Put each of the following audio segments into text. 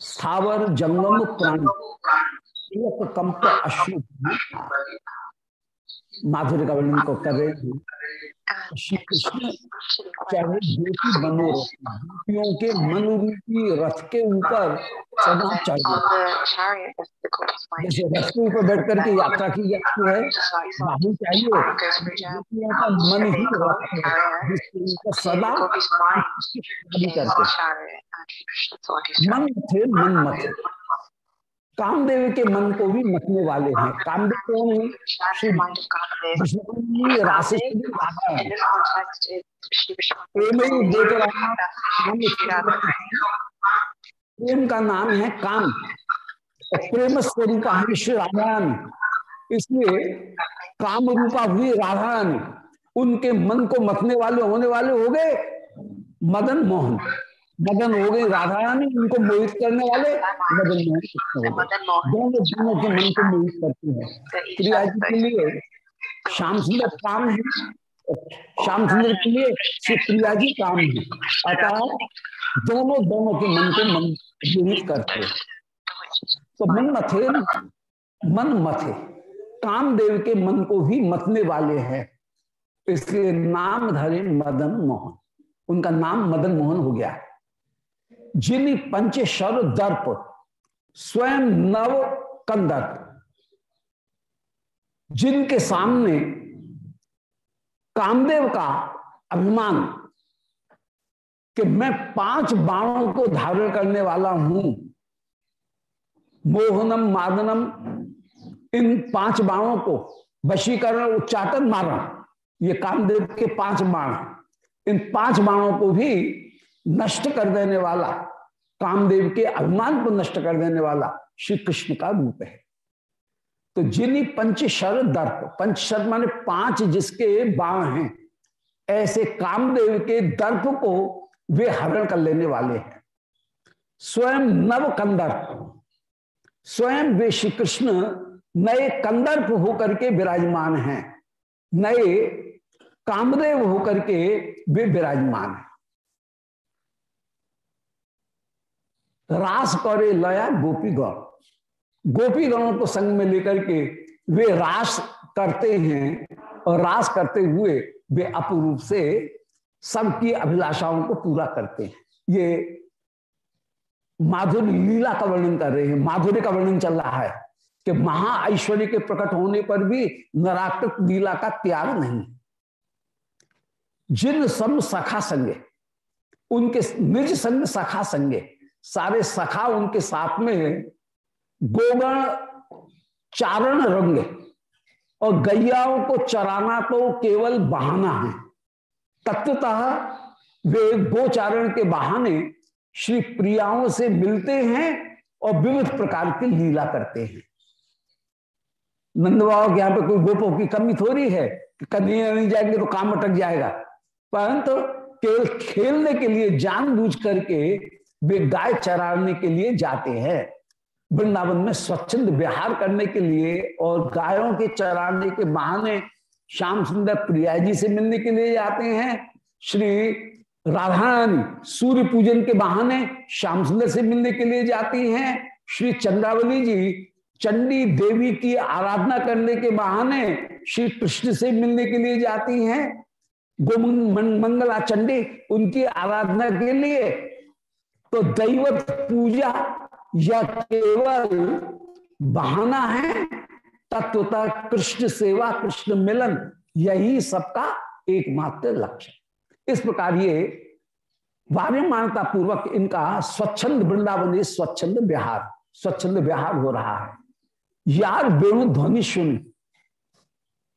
स्थावर जंगम प्राणी। कंप अश्रु माधुर्य का वर्णन को कर रहे हैं। चाहे ज्योति बनो गोपियों के मन रूपी रथ के ऊपर सदा चाहिए जैसे रथ के ऊपर बैठ करके यात्रा की जाती है बाहु चाहिए गोपियों का मन ही रथ है जिसके ऊपर सदा करते मन थे मन मत कामदेव के मन को भी मथने वाले हैं। कामदेव कौन है? प्रेम का नाम है काम। प्रेम स्वरूप है श्री राधारानी इसलिए काम रूपा हुई राधारानी उनके मन को मथने वाले होने वाले हो गए मदन मोहन। मदन हो गई राधा रानी उनको मोहित करने वाले मदन मोहन दोनों दोनों के मन को मोहित करते हैं। प्रिया जी के लिए श्याम सुंदर काम है। श्याम सुंदर के लिए श्री प्रिया जी काम है। अतः दोनों दोनों के मन को मन मोहित करते हैं। तो मन मथे मन मथे। कामदेव के मन को भी मतने वाले हैं। इसलिए नाम धरे मदन मोहन। उनका नाम मदन मोहन हो गया। है जिन पंचशर दर्प, स्वयं नव कंदर जिनके सामने कामदेव का अभिमान कि मैं पाँच बाणों को धारण करने वाला हूँ, मोहनम, मादनम, इन पाँच बाणों को वशीकरण, उच्चाटन, मारण, ये कामदेव के पाँच बाण इन पाँच बाणों को भी नष्ट कर देने वाला, कामदेव के अभिमान को नष्ट कर देने वाला श्री कृष्ण का रूप है। तो जिन्हीं पंचशर दर्प पंचशर माने पाँच जिसके बाण हैं, ऐसे कामदेव के दर्प को वे हरण कर लेने वाले हैं। स्वयं नव कंदर्प, स्वयं वे श्री कृष्ण नए कंदर्प होकर के विराजमान हैं, नए कामदेव होकर के वे विराजमान हैं। रास करे लया गोपी गण गोपी गणों को संग में लेकर के वे रास करते हैं और रास करते हुए वे अपरूप से सबकी अभिलाषाओं को पूरा करते हैं। ये माधुर्य लीला का वर्णन कर रहे हैं। माधुर्य का वर्णन चल रहा है कि महा ऐश्वर्य के प्रकट होने पर भी नराकृत लीला का त्याग नहीं जिन सब सखा संगे, उनके निज संग सखा संगे सारे सखा उनके साथ में है। गोगण चारण रंग और गैयाओं को चराना तो केवल बहाना है। तत्वतः वे गोचारण के बहाने श्री प्रियाओं से मिलते हैं और विविध प्रकार की लीला करते हैं। नंद के यहाँ पे कोई गोपों की कमी थोड़ी है कि कन्हैया नहीं जाएँगे तो काम अटक जाएगा। परंतु केवल खेलने के लिए जान जानबूझ करके वे गाय चराने के लिए जाते हैं। वृंदावन में स्वच्छंद विहार करने के लिए और गायों के चराने के बहाने श्याम सुंदर प्रिया जी से मिलने के लिए जाते हैं। श्री राधारानी सूर्य पूजन के बहाने श्याम सुंदर से मिलने के लिए जाती हैं। श्री चंद्रावली जी चंडी देवी की आराधना करने के बहाने श्री कृष्ण से मिलने के लिए जाती हैं। गोमंग मंगला चंडी उनकी आराधना के लिए तो दैवत पूजा या केवल बहाना है, तत्वता कृष्ण सेवा, कृष्ण मिलन, यही सबका एकमात्र लक्ष्य इस प्रकार ये वार्यमानता पूर्वक इनका स्वच्छंद वृंदावन स्वच्छंद बिहार स्वच्छंद बिहार हो रहा है। यार वेणु ध्वनि सुन।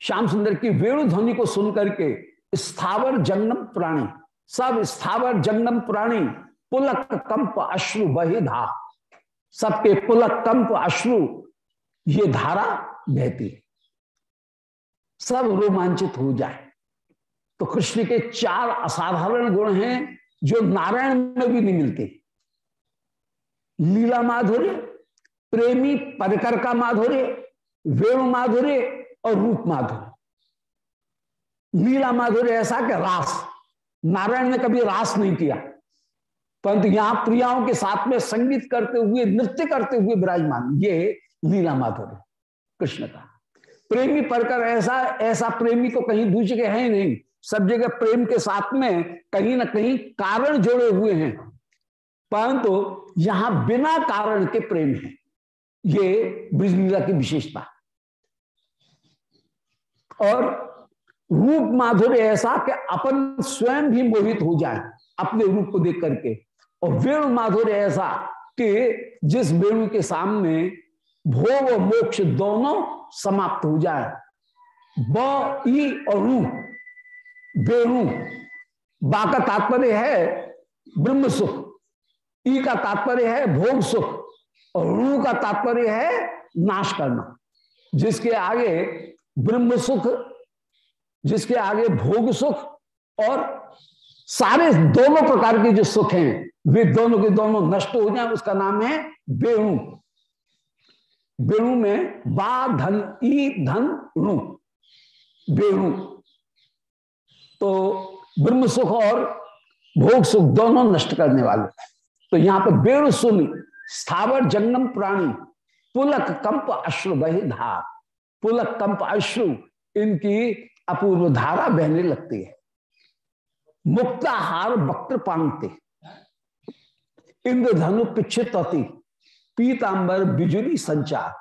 श्याम सुंदर की वेणु ध्वनि को सुन करके स्थावर जंगम प्राणी, सब स्थावर जंगम प्राणी पुलक कंप अश्रु बही धा। सबके पुलक कंप अश्रु, ये धारा बहती है। सब रोमांचित हो जाए। तो कृष्ण के चार असाधारण गुण हैं, जो नारायण में भी नहीं मिलते। लीला माधुर्य, प्रेमी परिकर का माधुर्य, वेणु माधुर्य और रूप माधुर्य। लीला माधुर्य ऐसा कि रास। नारायण ने कभी रास नहीं किया। परंतु यहाँ प्रियाओं के साथ में संगीत करते हुए, नृत्य करते हुए विराजमान, ये लीला माधुर्य कृष्ण का। प्रेमी पढ़कर ऐसा ऐसा प्रेमी तो कहीं दूसरे के है नहीं, सब जगह प्रेम के साथ में कहीं ना कहीं कारण जोड़े हुए हैं। परंतु यहाँ बिना कारण के प्रेम है, ये ब्रजलीला की विशेषता। और रूप माधुर्य ऐसा कि अपन स्वयं भी मोहित हो जाए, अपने रूप को देख करके। और वेणु माधुर्य ऐसा कि जिस वेणु के सामने भोग और मोक्ष दोनों समाप्त हो जाए। ब, ई और रू वेणु बा का तात्पर्य है ब्रह्म सुख, ई का तात्पर्य है भोग सुख, और रू का तात्पर्य है नाश करना। जिसके आगे ब्रह्म सुख, जिसके आगे भोग सुख और सारे दोनों प्रकार के जो सुख हैं वे दोनों के दोनों नष्ट हो जाए, उसका नाम है बेणु बेणु में बा धन, ई धन णु बेणु तो ब्रह्म सुख और भोग सुख दोनों नष्ट करने वाले तो यहाँ पर बेणु सुन, स्थावर जंगम प्राणी, पुलक कंप अश्रु बही धार। पुलक कंप अश्रु, इनकी अपूर्व धारा बहने लगती है। मुक्ताहार वक्र पांगते। इंद्रधनु पिछित पीतांबर बिजुली संचार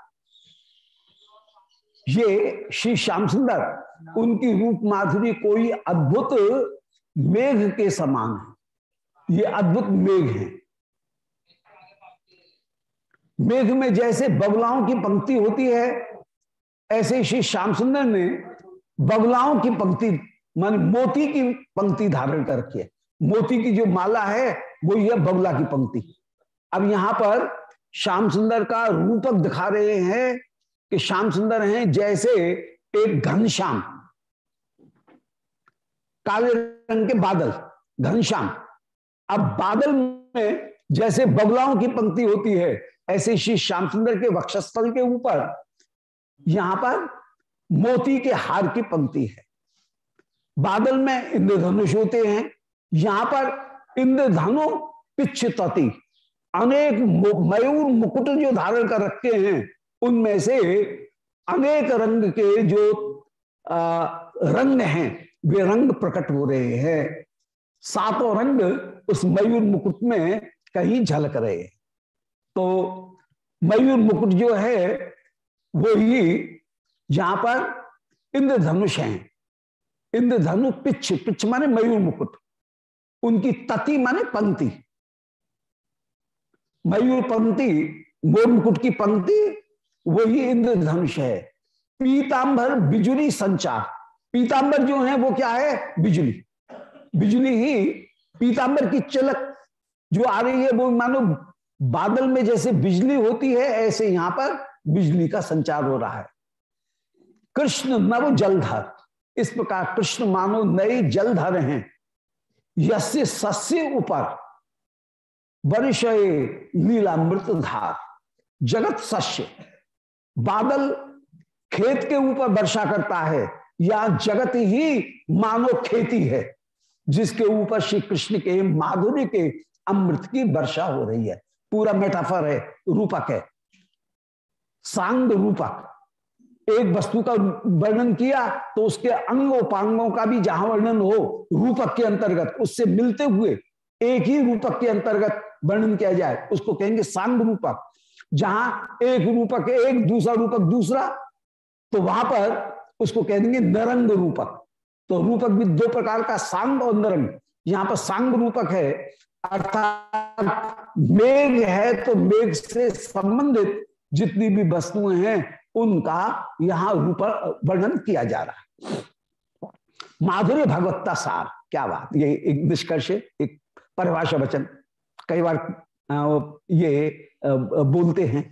ये श्री श्याम सुंदर, उनकी रूप माधुरी कोई अद्भुत मेघ के समान है। ये अद्भुत मेघ है। मेघ में जैसे बगलाओं की पंक्ति होती है, ऐसे श्री श्याम सुंदर ने बगलाओं की पंक्ति, मान मोती की पंक्ति धारण करके, मोती की जो माला है वो यह बगला की पंक्ति। अब यहाँ पर श्याम सुंदर का रूपक दिखा रहे हैं कि श्याम सुंदर हैं जैसे एक घनश्याम काले रंग के बादल घनश्याम अब बादल में जैसे बगलाओं की पंक्ति होती है, ऐसे श्री श्याम सुंदर के वक्षस्थल के ऊपर यहाँ पर मोती के हार की पंक्ति है। बादल में इंद्रधनुष होते हैं, यहाँ पर इंद्रधनु पिछती अनेक मयूर मुकुट जो धारण कर रखे हैं उनमें से अनेक रंग के जो आ, रंग हैं वे रंग प्रकट हो रहे हैं। सातों रंग उस मयूर मुकुट में कहीं झलक रहे हैं। तो मयूर मुकुट जो है वो ही जहाँ पर इंद्रधनुष है। इंद्रधनु पिछ पिछ माने मयूर मुकुट। उनकी तति माने पंक्ति। मयूर पंक्ति मोर मुकुट की पंक्ति, वही इंद्रधनुष है। पीतांबर बिजुली संचार। पीतांबर जो है, वो क्या है? बिजली। बिजली ही पीतांबर की चलक जो आ रही है, वो मानो बादल में जैसे बिजली होती है, ऐसे यहाँ पर बिजली का संचार हो रहा है। कृष्ण नव जलधर। इस प्रकार कृष्ण मानो नए जलधर हैं। यस्य सस्य ऊपर वर्ष लीला मृत धार। जगत सस्य। बादल खेत के ऊपर वर्षा करता है, या जगत ही मानो खेती है, जिसके ऊपर श्री कृष्ण के माधुर्य के अमृत की वर्षा हो रही है। पूरा मेटाफर है, रूपक है। सांग रूपक। एक वस्तु का वर्णन किया तो उसके अंग उपांगों का भी जहाँ वर्णन हो, रूपक के अंतर्गत, उससे मिलते हुए एक ही रूपक के अंतर्गत वर्णन किया जाए, उसको कहेंगे सांग रूपक। जहाँ एक रूपक एक दूसरा रूपक दूसरा तो वहाँ पर उसको कह देंगे नरंग रूपक। तो रूपक भी दो प्रकार का, सांग और नरंग। यहाँ पर सांग रूपक है, अर्थात मेघ है तो मेघ से संबंधित जितनी भी वस्तुएँ हैं उनका यहाँ रूप, वर्णन किया जा रहा है। माधुर्य भगवत्ता सार, क्या बात, ये एक निष्कर्ष एक परिभाषा वचन। कई बार ये बोलते हैं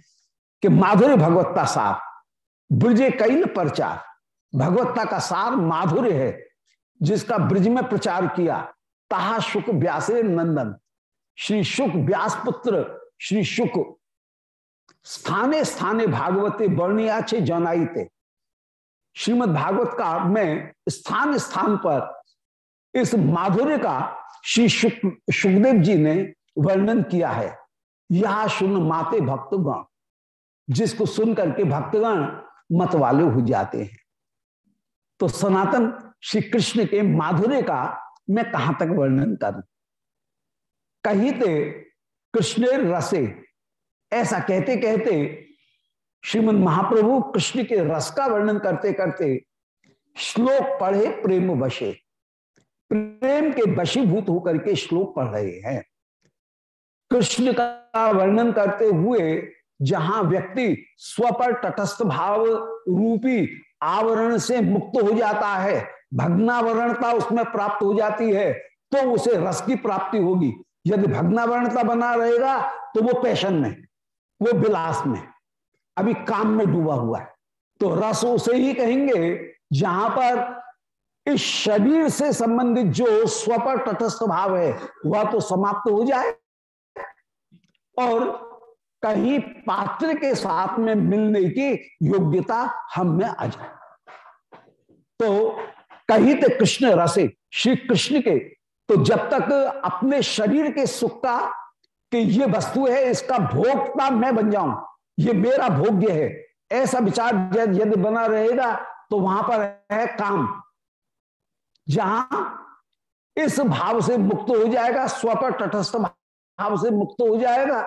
कि माधुर्य भगवत्ता सार, ब्रजे कैल प्रचार। भगवत्ता का सार माधुर्य है, जिसका ब्रज में प्रचार किया। तहा शुक व्यासे नंदन, श्री शुक व्यास पुत्र श्री शुक स्थाने स्थाने भागवते वर्णियाचे जनाईते। श्रीमद भागवत का में स्थान स्थान पर इस माधुर्य का श्री सुखदेव जी ने वर्णन किया है। यह सुन माते भक्तगण, जिसको सुन करके भक्तगण मत वाले हो जाते हैं। तो सनातन श्री कृष्ण के माधुर्य का मैं कहाँ तक वर्णन करूँ? कहीं ते कृष्ण रसे ऐसा कहते कहते श्रीमद महाप्रभु कृष्ण के रस का वर्णन करते करते श्लोक पढ़े, प्रेम वशे। प्रेम के वशीभूत होकर के श्लोक पढ़ रहे हैं। कृष्ण का वर्णन करते हुए जहाँ व्यक्ति स्व पर तटस्थ भाव रूपी आवरण से मुक्त हो जाता है, भग्नावरणता उसमें प्राप्त हो जाती है तो उसे रस की प्राप्ति होगी। यदि भग्नावरणता बना रहेगा तो वो पैशन में वो विलास में अभी काम में डूबा हुआ है। तो रस उसे ही कहेंगे जहाँ पर इस शरीर से संबंधित जो स्वपर तटस्थ भाव है, वह तो समाप्त हो जाए और कहीं पात्र के साथ में मिलने की योग्यता हम में आ जाए। तो कहीं तो कृष्ण रसे, श्री कृष्ण के तो जब तक अपने शरीर के सुख का कि ये वस्तु है, इसका भोगता मैं बन जाऊँ। ये मेरा भोग्य है। ऐसा विचार यदि बना रहेगा तो वहाँ पर है काम। जहाँ इस भाव से मुक्त हो जाएगा स्व पर तटस्थ भाव से मुक्त हो जाएगा,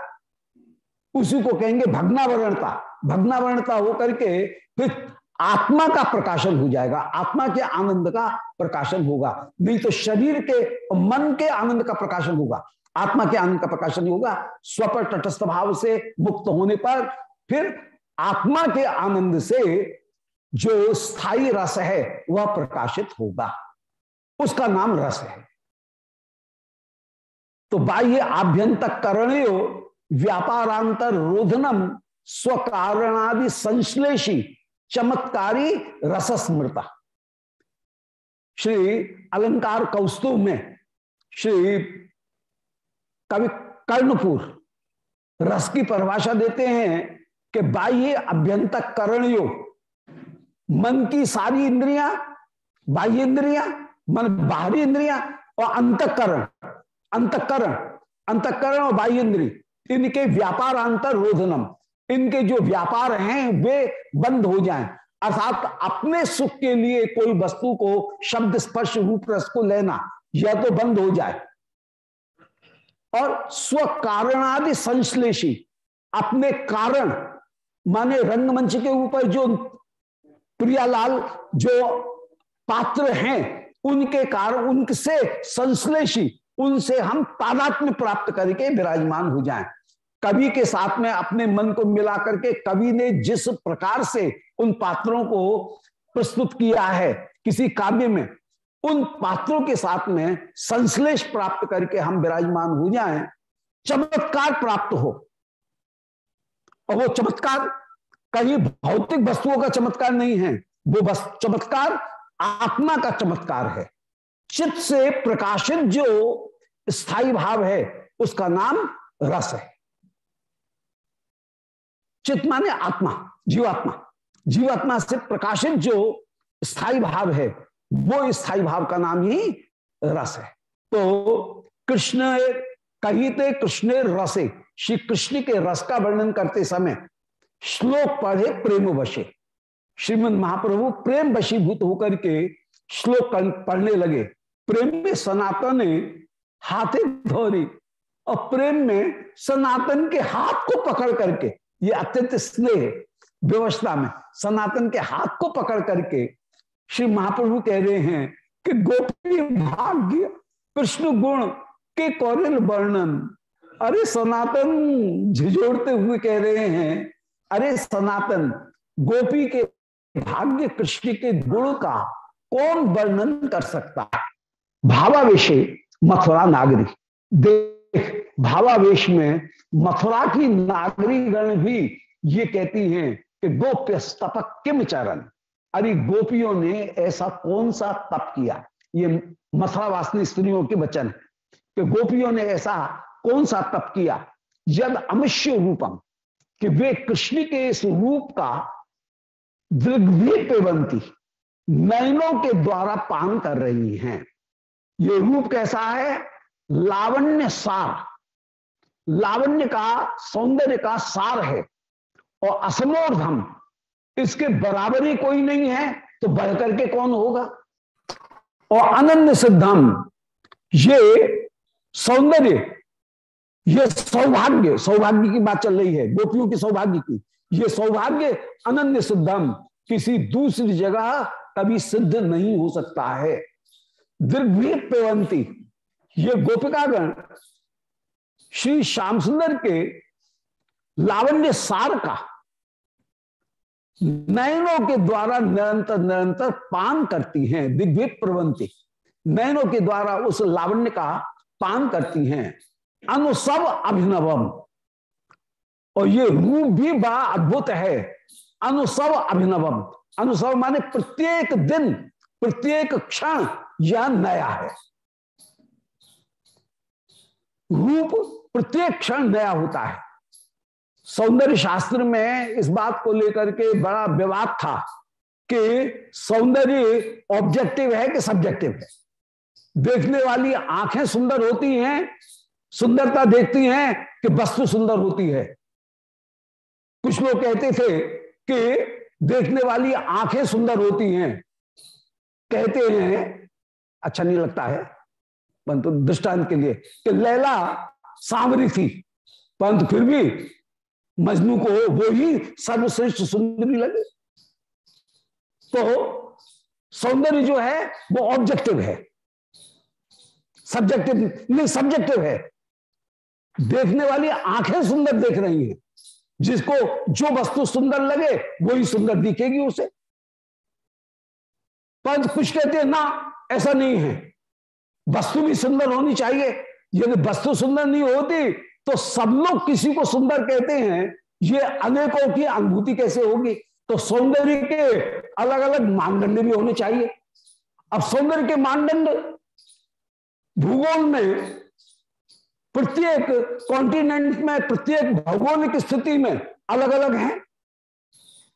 उसी को कहेंगे भग्नावरणता। भगनावरणता होकर के फिर आत्मा का प्रकाशन हो जाएगा। आत्मा के आनंद का प्रकाशन होगा। नहीं तो शरीर के, मन के आनंद का प्रकाशन होगा। आत्मा के आनंद का प्रकाशन होगा, स्वपर तटस्थ भाव से मुक्त होने पर फिर आत्मा के आनंद से जो स्थायी रस है, वह प्रकाशित होगा। उसका नाम रस है। तो बाह्य आभ्यंतर करणयो व्यापारांतर रोधनम स्वकारणादि संश्लेषी चमत्कारी रसस्मृता। श्री अलंकार कौस्तुभ में श्री कवि कर्णपुर रस की परिभाषा देते हैं कि बाह्य अभ्यंतर करणियो मन की सारी इंद्रियाँ, बाह्य इंद्रियाँ, मन बाहरी इंद्रियाँ और अंतकरण। अंतकरण अंतकरण और बाह्य इंद्रिय इनके व्यापार अंतर रोधनम इनके जो व्यापार हैं, वे बंद हो जाएँ। अर्थात अपने सुख के लिए कोई वस्तु को शब्द स्पर्श रूप रस को लेना, यह तो बंद हो जाए। और स्व कारणादि संश्लेषी। अपने कारण, माने रंगमंच के ऊपर जो प्रियालाल जो पात्र हैं, उनके कारण, उनसे संश्लेषी, उनसे हम तादात्म्य प्राप्त करके विराजमान हो जाएँ। कवि के साथ में अपने मन को मिला करके कवि ने जिस प्रकार से उन पात्रों को प्रस्तुत किया है, किसी काव्य में उन पात्रों के साथ में संश्लेष प्राप्त करके हम विराजमान हो जाएँ, चमत्कार प्राप्त हो। और वो चमत्कार कहीं भौतिक वस्तुओं का चमत्कार नहीं है, वो बस चमत्कार आत्मा का चमत्कार है। चित्त से प्रकाशित जो स्थायी भाव है, उसका नाम रस है। चित्त माने आत्मा, जीवात्मा। जीवात्मा से प्रकाशित जो स्थायी भाव है वो स्थायी भाव का नाम ही रस है। तो कृष्ण कहीते कृष्ण रसे, श्री कृष्ण के रस का वर्णन करते समय श्लोक पढ़े, प्रेम वशे। श्रीमद महाप्रभु प्रेम वशीभूत होकर के श्लोक पढ़ने लगे। प्रेम में सनातन हाथे धोरी और प्रेम में सनातन के हाथ को पकड़ करके, ये अत्यंत स्नेह व्यवस्था में सनातन के हाथ को पकड़ करके श्री महाप्रभु कह रहे हैं कि गोपी भाग्य कृष्ण गुण के कौरल वर्णन। अरे सनातन, झिझोड़ते हुए कह रहे हैं, अरे सनातन, गोपी के भाग्य कृष्ण के गुण का कौन वर्णन कर सकता भावावेश मथुरा नागरी। देख, भावावेश में मथुरा की नागरी गण भी ये कहती हैं कि गोप्य तपक किम चरण? अरे गोपियों ने ऐसा कौन सा तप किया? ये मथुरा वासनी स्त्रियों के वचन है कि गोपियों ने ऐसा कौन सा तप किया? जब अमृष्य रूपम, कि वे कृष्ण के इस रूप का दृग्भी नयनों के द्वारा पान कर रही हैं। ये रूप कैसा है? लावण्य सार। लावण्य का सौंदर्य का सार है। और असमोर्धम इसके बराबरी कोई नहीं है तो बढ़ करके कौन होगा? और अनन्य सिद्धम ये सौंदर्य, ये सौभाग्य सौभाग्य की बात चल रही है, गोपियों की सौभाग्य की, ये सौभाग्य अनन्य सिद्धम किसी दूसरी जगह कभी सिद्ध नहीं हो सकता है। दीर्घी ये गोपिकागण, श्री श्याम सुंदर के लावण्य सार का नयनों के द्वारा निरंतर निरंतर पान करती हैं दिग्भि प्रवंती। नयनों के द्वारा उस लावण्य का पान करती हैं। अनुसव अभिनवम। और ये रूप भी बड़ा अद्भुत है। अनुसव अभिनवम। अनुसव माने प्रत्येक दिन, प्रत्येक क्षण यह नया है। रूप प्रत्येक क्षण नया होता है। सौंदर्य शास्त्र में इस बात को लेकर के बड़ा विवाद था कि सौंदर्य ऑब्जेक्टिव है कि सब्जेक्टिव है? देखने वाली आँखें सुंदर होती हैं, सुंदरता देखती हैं कि वस्तु सुंदर होती है। कुछ लोग कहते थे कि देखने वाली आँखें सुंदर होती हैं। कहते हैं अच्छा नहीं लगता है, परंतु दृष्टांत के लिए कि लैला सांवरी थी, परंतु फिर भी मजनू को वो ही सर्वश्रेष्ठ सुंदरी लगे। तो सौंदर्य जो है, वो ऑब्जेक्टिव है। सब्जेक्टिव नहीं सब्जेक्टिव है। देखने वाली आँखें सुंदर देख रही हैं। जिसको जो वस्तु सुंदर लगे, वही सुंदर दिखेगी उसे। पर कुछ कहते हैं, ना, ऐसा नहीं है। वस्तु भी सुंदर होनी चाहिए। यदि वस्तु सुंदर नहीं होती तो सब लोग किसी को सुंदर कहते हैं, ये अनेकों की अनुभूति कैसे होगी? तो सौंदर्य के अलग अलग मानदंड भी होने चाहिए। अब सौंदर्य के मानदंड भूगोल में प्रत्येक कॉन्टिनेंट में, प्रत्येक भौगोलिक स्थिति में अलग अलग है।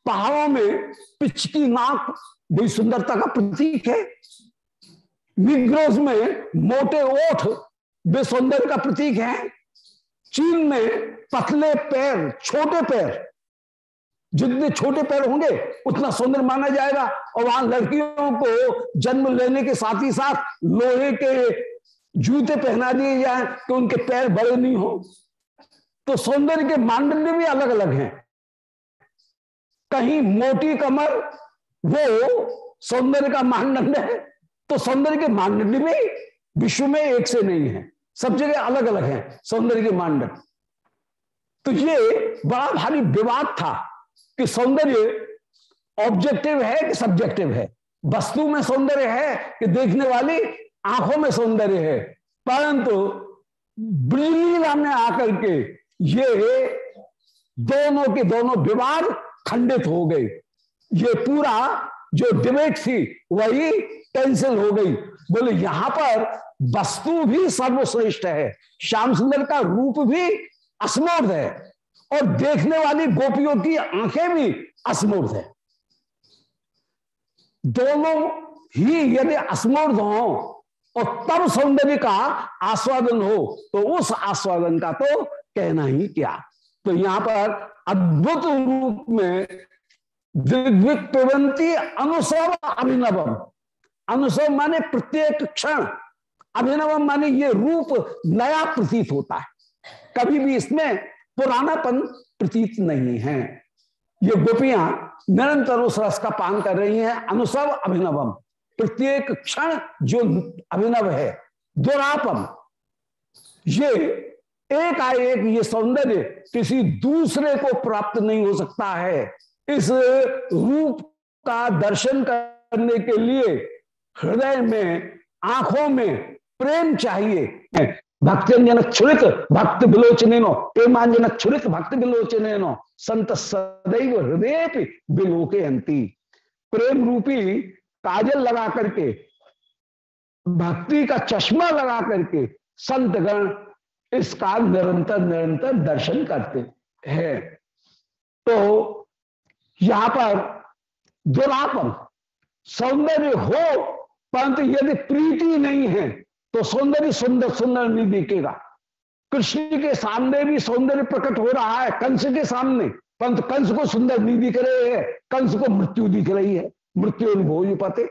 पहाड़ों में पिच की नाक बड़ी सुंदरता का प्रतीक है। निग्रोज में मोटे ओठ वे सौंदर्य का प्रतीक है। चीन में पतले पैर, छोटे पैर, जितने छोटे पैर होंगे, उतना सुंदर माना जाएगा। और वहाँ लड़कियों को जन्म लेने के साथ ही साथ लोहे के जूते पहना दिए जाए कि उनके पैर बड़े नहीं हो। तो सौंदर्य के मानदंड भी अलग अलग हैं। कहीं मोटी कमर, वो सौंदर्य का मानदंड है। तो सौंदर्य के मानदंड भी विश्व में एक से नहीं है। सब जगह अलग अलग है, सौंदर्य के मानदंड तो ये बड़ा भारी विवाद था कि सौंदर्य ऑब्जेक्टिव है कि सब्जेक्टिव है। वस्तु में सौंदर्य है कि देखने वाली आँखों में सौंदर्य है। परंतु ब्रजलीला में आकर के ये दोनों के दोनों विवाद खंडित हो गए। ये पूरा जो डिबेट थी, वही कैंसिल हो गई। बोले, यहाँ पर वस्तु भी सर्वश्रेष्ठ है। श्याम सुंदर का रूप भी अस्मूर्ध है और देखने वाली गोपियों की आँखें भी अस्मूर्ध है। दोनों ही यदि अस्मूर्ध हो और तब सौंदर्य का आस्वादन हो तो उस आस्वादन का तो कहना ही क्या। तो यहाँ पर अद्भुत रूप में दिग्विप्रवंती अनुसव अभिनवम। अनुसव माने प्रत्येक क्षण। अभिनवम माने ये रूप नया प्रतीत होता है। कभी भी इसमें पुरानापन प्रतीत नहीं है। ये गोपियाँ निरंतर उस रस का पान कर रही हैं, अनुसव अभिनवम। प्रत्येक क्षण जो अभिनव है, दुरापम। ये एक आए एक ये सौंदर्य किसी दूसरे को प्राप्त नहीं हो सकता है। इस रूप का दर्शन करने के लिए हृदय में, आँखों में प्रेम चाहिए। भक्तजन क्षुरित भक्त विलोचने नो प्रेमांजन क्षुरित भक्त विलोचने नो संत सदैव हृदय विलोके अंति प्रेम रूपी काजल लगा करके, भक्ति का चश्मा लगा करके संत गण इसका निरंतर निरंतर दर्शन करते हैं। तो यहाँ पर दुरापन सौंदर्य हो, परंतु यदि प्रीति नहीं है तो सौंदर्य सुंदर सुंदर नहीं दिखेगा। कृष्ण के सामने भी सौंदर्य प्रकट हो रहा है, कंस के सामने। परंतु कंस को सुंदर नहीं दिख रहे हैं, कंस को मृत्यु दिख रही है, मृत्यु अनुभव पाते।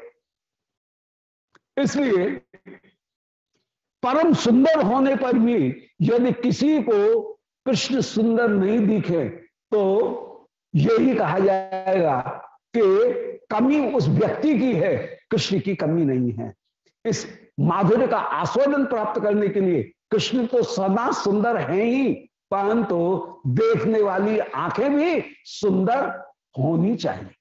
इसलिए परम सुंदर होने पर भी यदि किसी को कृष्ण सुंदर नहीं दिखे तो यही कहा जाएगा कि कमी उस व्यक्ति की है, कृष्ण की कमी नहीं है। इस माधुर्य का आस्वादन प्राप्त करने के लिए कृष्ण तो सदा सुंदर है ही, परंतु तो देखने वाली आँखें भी सुंदर होनी चाहिए।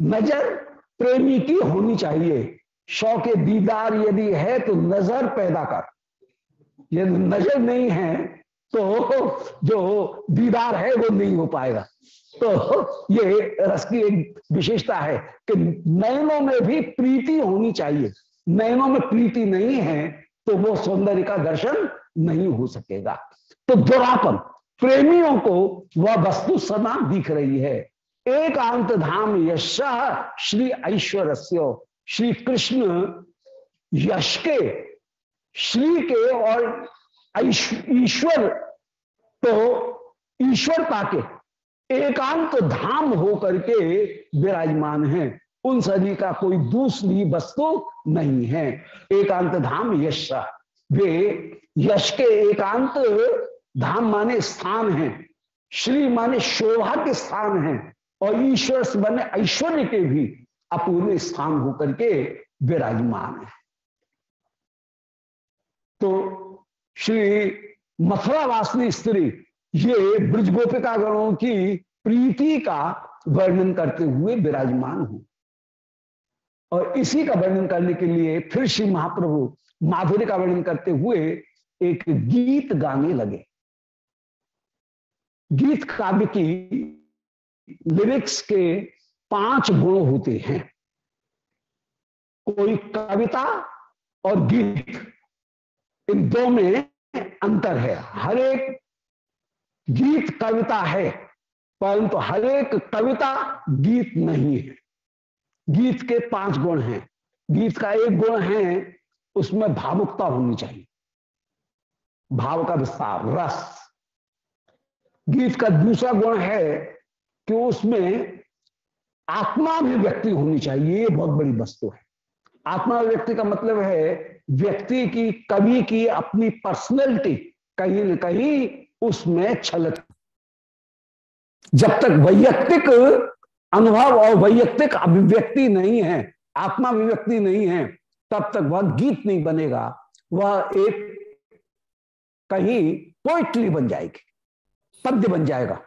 नज़र प्रेमी की होनी चाहिए। शौक दीदार यदि है तो नज़र पैदा कर। यदि नज़र नहीं है तो जो दीदार है वो नहीं हो पाएगा। तो ये रस की एक विशेषता है कि नयनों में भी प्रीति होनी चाहिए। नयनों में प्रीति नहीं है तो वो सौंदर्य का दर्शन नहीं हो सकेगा। तो दुरापन प्रेमियों को वह वस्तु सदा दिख रही है। एकांत धाम यश श्री ऐश्वर्य श्री कृष्ण यश के, श्री के और ईश्वर तो ईश्वरता के एकांत धाम होकर के विराजमान है। उन सभी का कोई दूसरी वस्तु नहीं है। एकांत धाम यश वे यश के एकांत धाम माने स्थान है। श्री माने शोभा के स्थान है और ईश्वर बने ऐश्वर्य के भी अपूर्व स्थान होकर के विराजमान है। तो श्री मथुरा वासनी स्त्री ये ब्रज गोपिका गणों की प्रीति का वर्णन करते हुए विराजमान हूँ। और इसी का वर्णन करने के लिए फिर श्री महाप्रभु माधुर्य का वर्णन करते हुए एक गीत गाने लगे। गीत काव्य की लिरिक्स के पाँच गुण होते हैं। कोई कविता और गीत, इन दो में अंतर है। हर एक गीत कविता है, परंतु हर एक कविता गीत नहीं है। गीत के पाँच गुण हैं। गीत का एक गुण है, उसमें भावुकता होनी चाहिए। भाव का विस्तार, रस। गीत का दूसरा गुण है कि उसमें आत्मा भी व्यक्ति होनी चाहिए, ये बहुत बड़ी वस्तु है। आत्मा व्यक्ति का मतलब है व्यक्ति की, कवि की अपनी पर्सनैलिटी कहीं न कहीं उसमें छलक जब तक वैयक्तिक अनुभव और वैयक्तिक अभिव्यक्ति नहीं है आत्मा अभिव्यक्ति नहीं है, तब तक वह गीत नहीं बनेगा। वह एक कहीं पोइट्री बन जाएगी, पद्य बन जाएगा।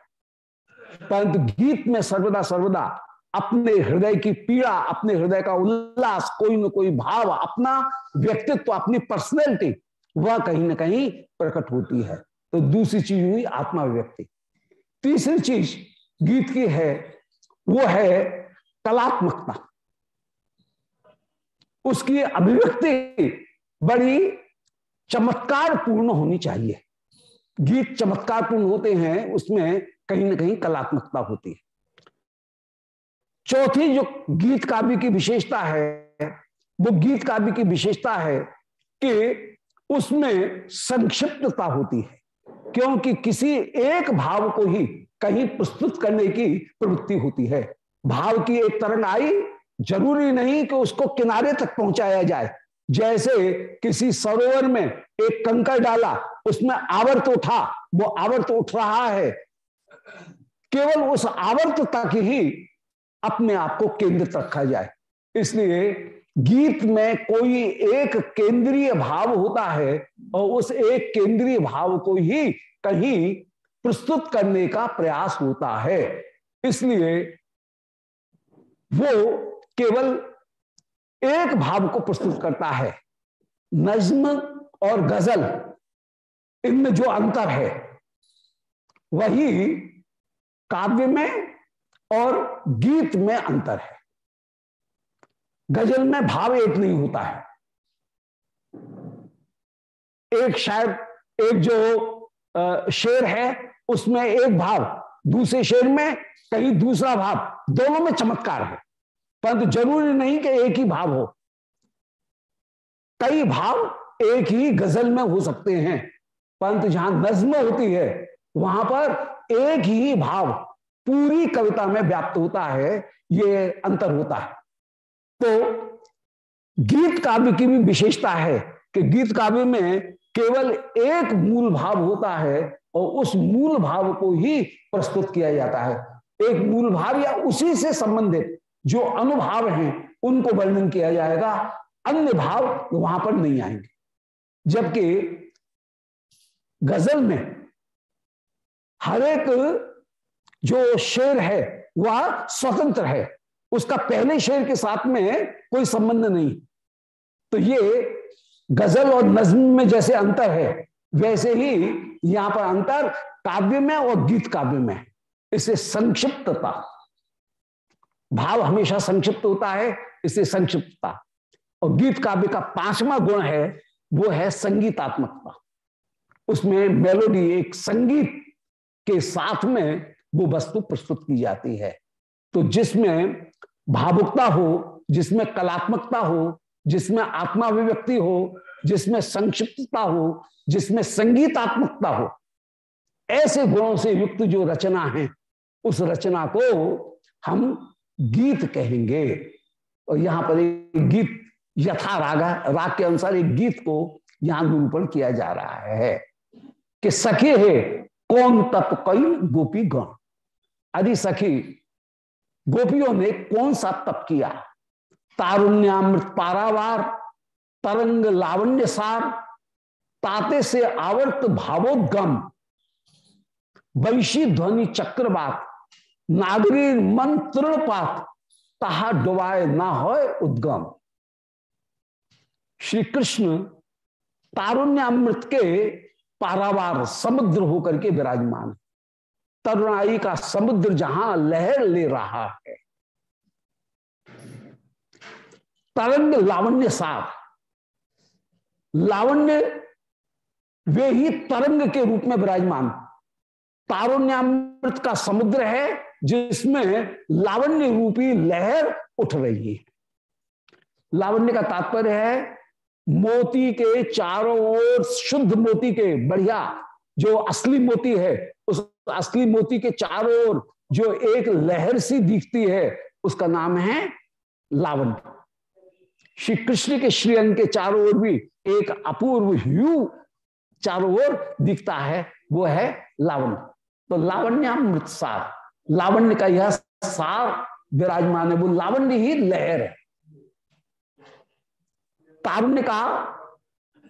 परंतु गीत में सर्वदा सर्वदा अपने हृदय की पीड़ा, अपने हृदय का उल्लास, कोई न कोई भाव, अपना व्यक्तित्व, अपनी पर्सनैलिटी वह कहीं ना कहीं प्रकट होती है। तो दूसरी चीज़ हुई आत्मा व्यक्ति तीसरी चीज़ गीत की है, वो है कलात्मकता। उसकी अभिव्यक्ति बड़ी चमत्कार पूर्ण होनी चाहिए। गीत चमत्कार पूर्ण होते हैं, उसमें कहीं ना कहीं कलात्मकता होती है। चौथी जो गीत काव्य की विशेषता है, वो गीत काव्य की विशेषता है कि उसमें संक्षिप्तता होती है। क्योंकि किसी एक भाव को ही कहीं प्रस्तुत करने की प्रवृत्ति होती है। भाव की एक तरंग आई ज़रूरी नहीं कि उसको किनारे तक पहुँचाया जाए। जैसे किसी सरोवर में एक कंकर डाला, उसमें आवर्त उठा, वो आवर्त उठ रहा है। केवल उस आवर्त तक ही अपने आप को केंद्रित रखा जाए। इसलिए गीत में कोई एक केंद्रीय भाव होता है और उस एक केंद्रीय भाव को ही कहीं प्रस्तुत करने का प्रयास होता है। इसलिए वो केवल एक भाव को प्रस्तुत करता है, नज्म और गज़ल, इनमें जो अंतर है, वही काव्य में और गीत में अंतर है। गज़ल में भाव एक नहीं होता है। एक शायद एक जो शेर है, उसमें एक भाव, दूसरे शेर में कहीं दूसरा भाव, दोनों में चमत्कार है। परंतु ज़रूरी नहीं कि एक ही भाव हो। कई भाव एक ही गज़ल में हो सकते हैं, परंतु जहाँ नज्म होती है, वहाँ पर एक ही भाव पूरी कविता में व्याप्त होता है, ये अंतर होता है। तो गीत काव्य की भी विशेषता है कि गीत काव्य में केवल एक मूल भाव होता है और उस मूल भाव को ही प्रस्तुत किया जाता है। एक मूल भाव या उसी से संबंधित जो अनुभाव हैं, उनको वर्णन किया जाएगा, अन्य भाव वहाँ पर नहीं आएँगे। जबकि गज़ल में हर एक जो शेर है, वह स्वतंत्र है। उसका पहले शेर के साथ में कोई संबंध नहीं। तो ये गज़ल और नज्म में जैसे अंतर है, वैसे ही यहाँ पर अंतर काव्य में और गीत काव्य में। इसे संक्षिप्तता, भाव हमेशा संक्षिप्त होता है, इसे संक्षिप्तता। और गीत काव्य का पांचवा गुण है, वो है संगीतात्मकता। उसमें मेलोडी एक संगीत के साथ में वो वस्तु प्रस्तुत की जाती है। तो जिसमें भावुकता हो, जिसमें कलात्मकता हो, जिसमें आत्माभिव्यक्ति हो, जिसमें संक्षिप्तता हो, जिसमें संगीतात्मकता हो, ऐसे गुणों से युक्त जो रचना है, उस रचना को हम गीत कहेंगे। और यहाँ पर एक गीत, यथा रागा, राग के अनुसार एक गीत को यहाँ निरूपण किया जा रहा है कि सखे है, कौन तप कई गोपी गण। अरे सखी गोपियों ने कौन सा तप किया? तारुण्यामृत पारावार, तरंग लावण्य सार ताते से आवर्त भावोद्गम, वैशी ध्वनि चक्रवात नागरी मन तृणपात तहा डुबाए ना हो उद्गम। श्री कृष्ण तारुण्यामृत के पारावार समुद्र होकर के विराजमान तरुणाई का समुद्र जहाँ लहर ले रहा है। तरंग लावण्य सार। लावण्य वे ही तरंग के रूप में विराजमान। तारुण्यामृत का समुद्र है, जिसमें लावण्य रूपी लहर उठ रही है। लावण्य का तात्पर्य है, मोती के चारों ओर, शुद्ध मोती के बढ़िया जो असली मोती है, उस असली मोती के चारों ओर जो एक लहर सी दिखती है, उसका नाम है लावण श्री कृष्ण के श्रीअंग के चारों ओर भी एक अपूर्व ह्यू चारों ओर दिखता है, वो है लावण तो लावण्यामृत सार लावण्य का यह सार विराजमान है, वो लावण्य ही लहर है। तारुण्य का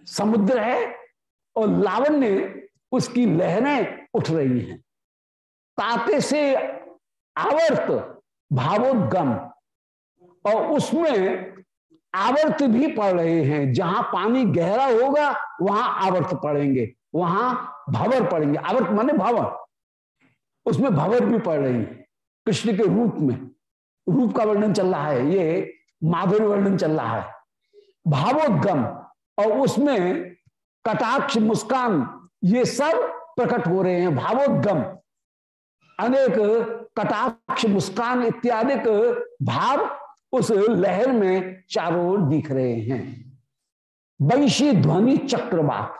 समुद्र है और लावण्य उसकी लहरें उठ रही हैं। ताते से आवर्त, भावोद्गम, और उसमें आवर्त भी पड़ रहे हैं। जहाँ पानी गहरा होगा, वहाँ आवर्त पड़ेंगे, वहाँ भवर पड़ेंगे। आवर्त माने भवर। उसमें भवर भी पड़ रही है, कृष्ण के रूप में। रूप का वर्णन चल रहा है, ये माधुर्य वर्णन चल रहा है। भावोद्गम, और उसमें कटाक्ष, मुस्कान ये सब प्रकट हो रहे हैं, भावोद्गम। अनेक कटाक्ष, मुस्कान इत्यादि भाव उस लहर में चारों ओर दिख रहे हैं। वंशी ध्वनि चक्रवात।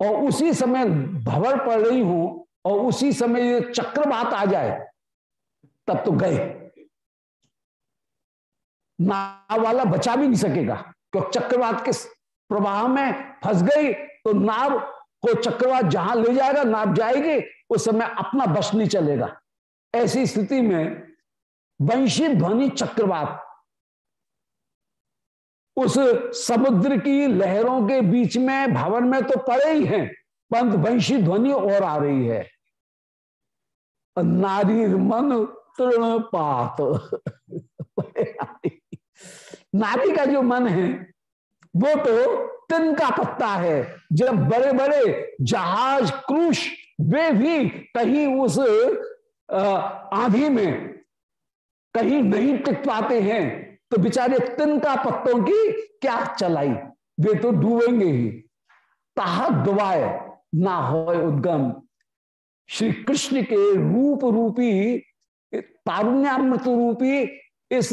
और उसी समय भवर पड़ रही हूँ और उसी समय ये चक्रवात आ जाए, तब तो गए। ना वाला बचा भी नहीं सकेगा, क्योंकि चक्रवात के प्रवाह में फंस गई तो नाव को चक्रवात जहाँ ले जाएगा, नाव जाएगी, उस समय अपना बस नहीं चलेगा। ऐसी स्थिति में वंशी ध्वनि चक्रवात उस समुद्र की लहरों के बीच में, भवन में तो पड़े ही हैं, परंतु वंशी ध्वनि और आ रही है। नारी मन तृण पात नारी का जो मन है, वो तो तिन का पत्ता है। जब बड़े बड़े जहाज़, क्रूश, वे भी कहीं उस आंधी में कहीं नहीं टिक पाते हैं तो बेचारे तिन का पत्तों की क्या चलाई? वे तो डूबेंगे ही। ताहा दुबाए ना हो उद्गम। श्री कृष्ण के रूप रूपी तारुण्यामृत रूपी इस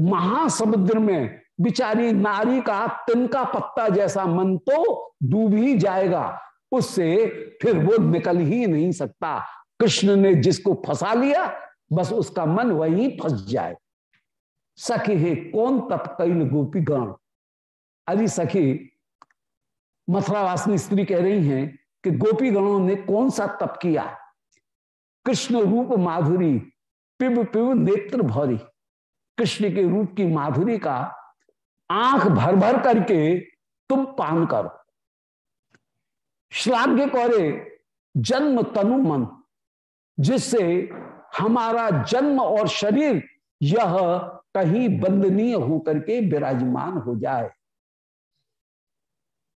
महासमुद्र में बिचारी नारी का तिनका पत्ता जैसा मन तो डूब ही जाएगा। उससे फिर वो निकल ही नहीं सकता। कृष्ण ने जिसको फंसा लिया, बस उसका मन वही फंस जाए। सखी है, कौन तप कैल गोपी गण? अरे सखी, मथुरावासिनी स्त्री कह रही हैं कि गोपी गणों ने कौन सा तप किया? कृष्ण रूप माधुरी, पिब पिब नेत्र भरी। कृष्ण के रूप की माधुरी का आँख भर भर करके तुम पान करो। श्लाघ्य करे, जन्म तनु मन, जिससे हमारा जन्म और शरीर यह कहीं बंदनीय होकर के विराजमान हो जाए।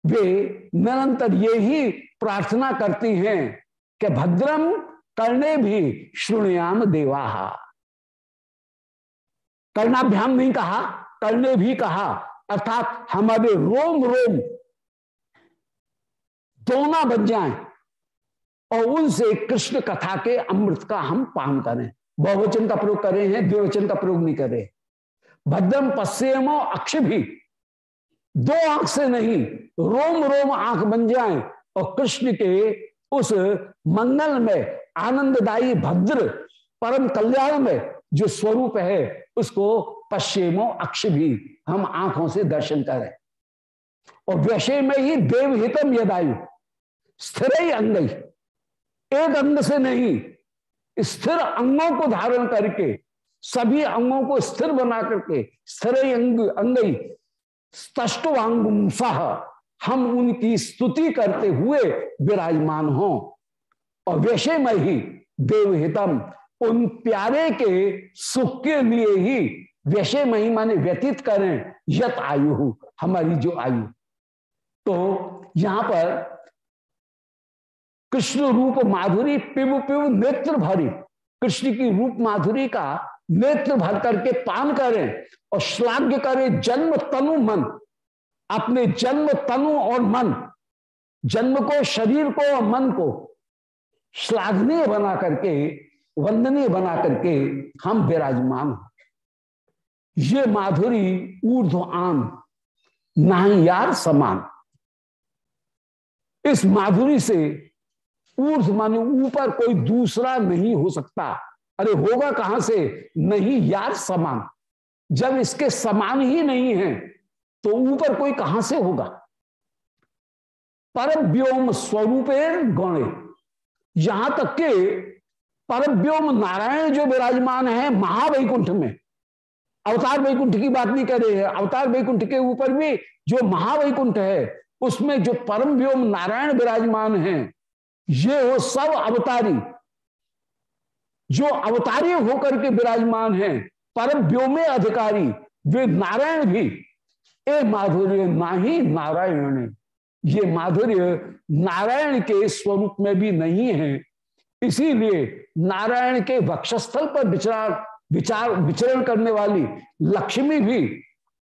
वे निरंतर ये ही प्रार्थना करती हैं कि भद्रम करने भी श्रुणयाम देवाहा। कर्णाभ्याम नहीं कहा करने भी कहा, अर्थात हमारे रोम रोम दोना बन जाएँ और उनसे कृष्ण कथा के अमृत का हम पान करें। बहुवचन का प्रयोग करें हैं, द्विवचन का प्रयोग नहीं कर भद्रम पश्चिम अक्ष भी दो आँख से नहीं, रोम रोम आँख बन जाए और कृष्ण के उस मंगल में आनंददायी, भद्र, परम कल्याण में जो स्वरूप है, उसको पश्चिमो अक्ष भी हम आँखों से दर्शन करें। और वैसे में ही देवहितम यदायु। स्थिर ही अंग एक अंग से नहीं, स्थिर अंगों को धारण करके, सभी अंगों को स्थिर बना करके स्थिर अंग अंग स्पष्टवांगुम हम उनकी स्तुति करते हुए विराजमान हो। और वैसे में ही देवहितम उन प्यारे के सुख के लिए ही वैसे में माने व्यतीत करें, यत आयु हो, हमारी जो आयु। तो यहाँ पर कृष्ण रूप माधुरी पिव पिव नेत्र भरी, कृष्ण की रूप माधुरी का नेत्र भर करके पान करें और श्लाघ्य करें, जन्म तनु मन। अपने जन्म तनु और मन, जन्म को, शरीर को और मन को श्लाघनीय बना करके, वंदनीय बना करके हम विराजमान ये माधुरी ऊर्ध आम नहीं यार समान। इस माधुरी से ऊर्ध माने ऊपर कोई दूसरा नहीं हो सकता। अरे होगा कहाँ से? नहीं यार समान। जब इसके समान ही नहीं है तो ऊपर कोई कहाँ से होगा? पर व्योम स्वरूपेर गौणे। यहाँ तक के पर व्योम नारायण जो विराजमान है महावैकुंठ में अवतार वैकुंठ की बात नहीं कर रहे हैं अवतार वैकुंठ के ऊपर भी जो महावैकुंठ है, उसमें जो परम व्योम नारायण विराजमान है, ये वो सब अवतारी, जो अवतारी होकर के विराजमान है, परम व्योमे अधिकारी, वे नारायण भी। ए माधुर्य, नाही नारायण, ये माधुर्य नारायण के स्वरूप में भी नहीं है। इसीलिए नारायण के वक्षस्थल पर विचार विचार विचरण करने वाली लक्ष्मी भी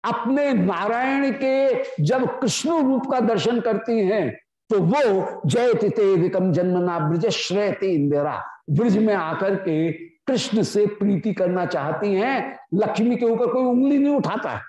अपने नारायण के जब कृष्ण रूप का दर्शन करती हैं तो वो जय तितेदिकम जन्मना ब्रज श्रेयते इंदिरा। ब्रज में आकर के कृष्ण से प्रीति करना चाहती हैं लक्ष्मी के ऊपर कोई उंगली नहीं उठाता है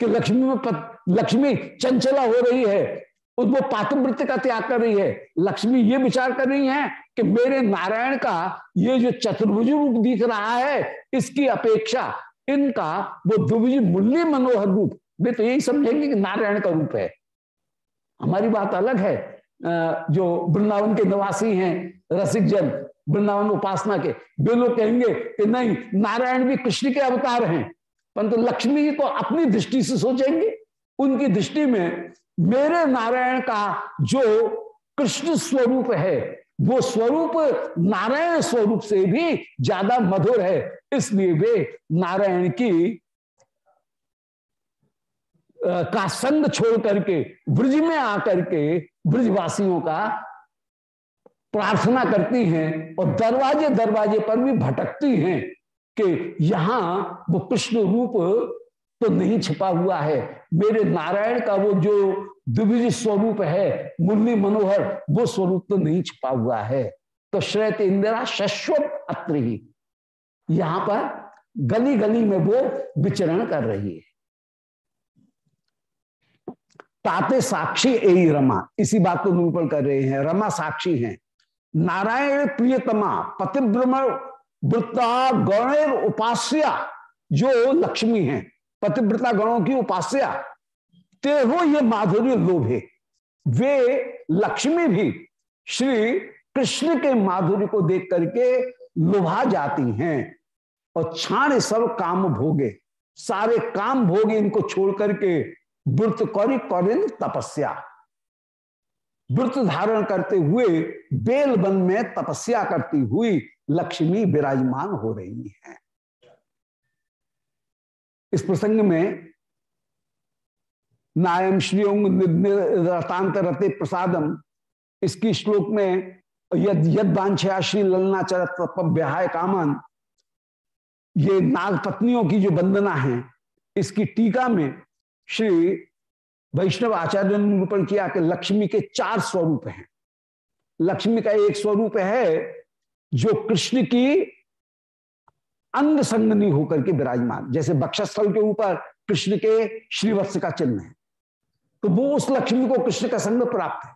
कि लक्ष्मी में पत, लक्ष्मी चंचला हो रही है वो पातवृत्ति का त्याग कर रही है। लक्ष्मी ये विचार कर रही है कि मेरे नारायण का ये जो चतुर्भुज रूप दिख रहा है, इसकी अपेक्षा इनका वो द्विभुज मूल्य मनोहर रूप, वे तो यही समझेंगे कि नारायण का रूप है। हमारी बात अलग है। जो वृंदावन के निवासी हैं, रसिक जन, वृंदावन उपासना के, वे लोग कहेंगे कि नहीं, नारायण भी कृष्ण के अवतार हैं, परंतु लक्ष्मी जी तो अपनी दृष्टि से सोचेंगे। उनकी दृष्टि में मेरे नारायण का जो कृष्ण स्वरूप है वो स्वरूप नारायण स्वरूप से भी ज़्यादा मधुर है। इसलिए वे नारायण की का संग छोड़ करके, ब्रज में आकर के ब्रजवासियों का प्रार्थना करती हैं और दरवाजे दरवाजे पर भी भटकती हैं कि यहाँ वो कृष्ण रूप तो नहीं छिपा हुआ है। मेरे नारायण का वो जो द्विज स्वरूप है मुरली मनोहर, वो स्वरूप तो नहीं छिपा हुआ है। तो श्रेत इंदिरा शश्वत अत्र ही। यहाँ पर गली गली में वो विचरण कर रही है। ताते साक्षी ए रमा। इसी बात को निरूपण कर रहे हैं। रमा साक्षी हैं। नारायण प्रियतमा पतिभ्रम वृत्ता गणेर उपास्या, जो लक्ष्मी हैं। पतिव्रता गणों की उपास्या। ते हो ये माधुर्य लोभे। वे लक्ष्मी भी श्री कृष्ण के माधुर्य को देख करके लुभा जाती हैं और छाण सब काम भोगे। सारे काम भोगे इनको छोड़ करके व्रत कौरी कौरिन तपस्या। व्रत धारण करते हुए बेल में तपस्या करती हुई लक्ष्मी विराजमान हो रही है। इस प्रसंग में नायम श्रीओंग रतांत रते प्रसादम। इसकी श्लोक में यद यद बांछया श्री ललना चरत ब्याह कामन। ये नाग पत्नियों की जो वंदना है, इसकी टीका में श्री वैष्णव आचार्य ने निरूपण किया कि लक्ष्मी के चार स्वरूप हैं। लक्ष्मी का एक स्वरूप है जो कृष्ण की अंग संगनी होकर के विराजमान, जैसे बक्षस्थल के ऊपर कृष्ण के श्रीवत्स का चिन्ह है। तो वो उस लक्ष्मी को कृष्ण का संग प्राप्त है।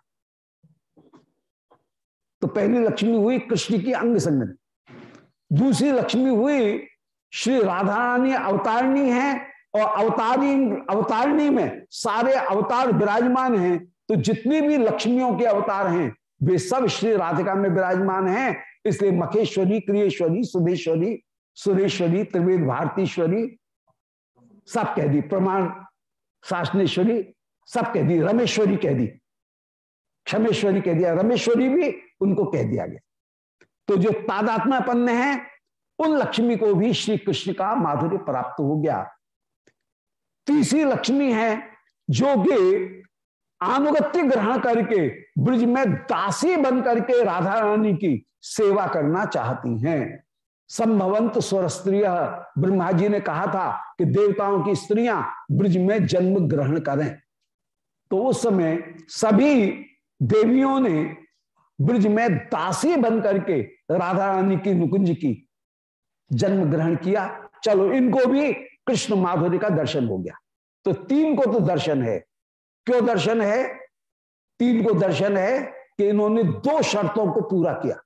तो पहली लक्ष्मी हुई कृष्ण की अंग संगनी दूसरी लक्ष्मी हुई श्री राधा रानी अवतारणी है और अवतारी, अवतारणी में सारे अवतार विराजमान हैं। तो जितनी भी लक्ष्मियों के अवतार हैं, वे सब श्री राधिका में विराजमान हैं। इसलिए मखेश्वरी, क्रियेश्वरी, सुधेश्वरी सुरेश्वरी, त्रिवेद भारतीश्वरी, सब कह दी, प्रमाण शासनेश्वरी, सब कह दी, रमेश्वरी कह दी। क्षमेश्वरी कह दिया, रमेश्वरी भी उनको कह दिया गया। तो जो तादात्मापन्न है, उन लक्ष्मी को भी श्री कृष्ण का माधुर्य प्राप्त हो गया। तीसरी लक्ष्मी है जो कि अनुगत्य ग्रहण करके, ब्रिज में दासी बन करके राधा रानी की सेवा करना चाहती हैं। संभवंत स्वर स्त्रिय ब्रह्मा जी ने कहा था कि देवताओं की स्त्रियाँ ब्रिज में जन्म ग्रहण करें। तो उस समय सभी देवियों ने ब्रिज में दासी बन करके राधा रानी की नुकुंज की जन्म ग्रहण किया। चलो, इनको भी कृष्ण माधुरी का दर्शन हो गया। तो तीन को तो दर्शन है। क्यों दर्शन है? तीन को दर्शन है कि इन्होंने दो शर्तों को पूरा किया।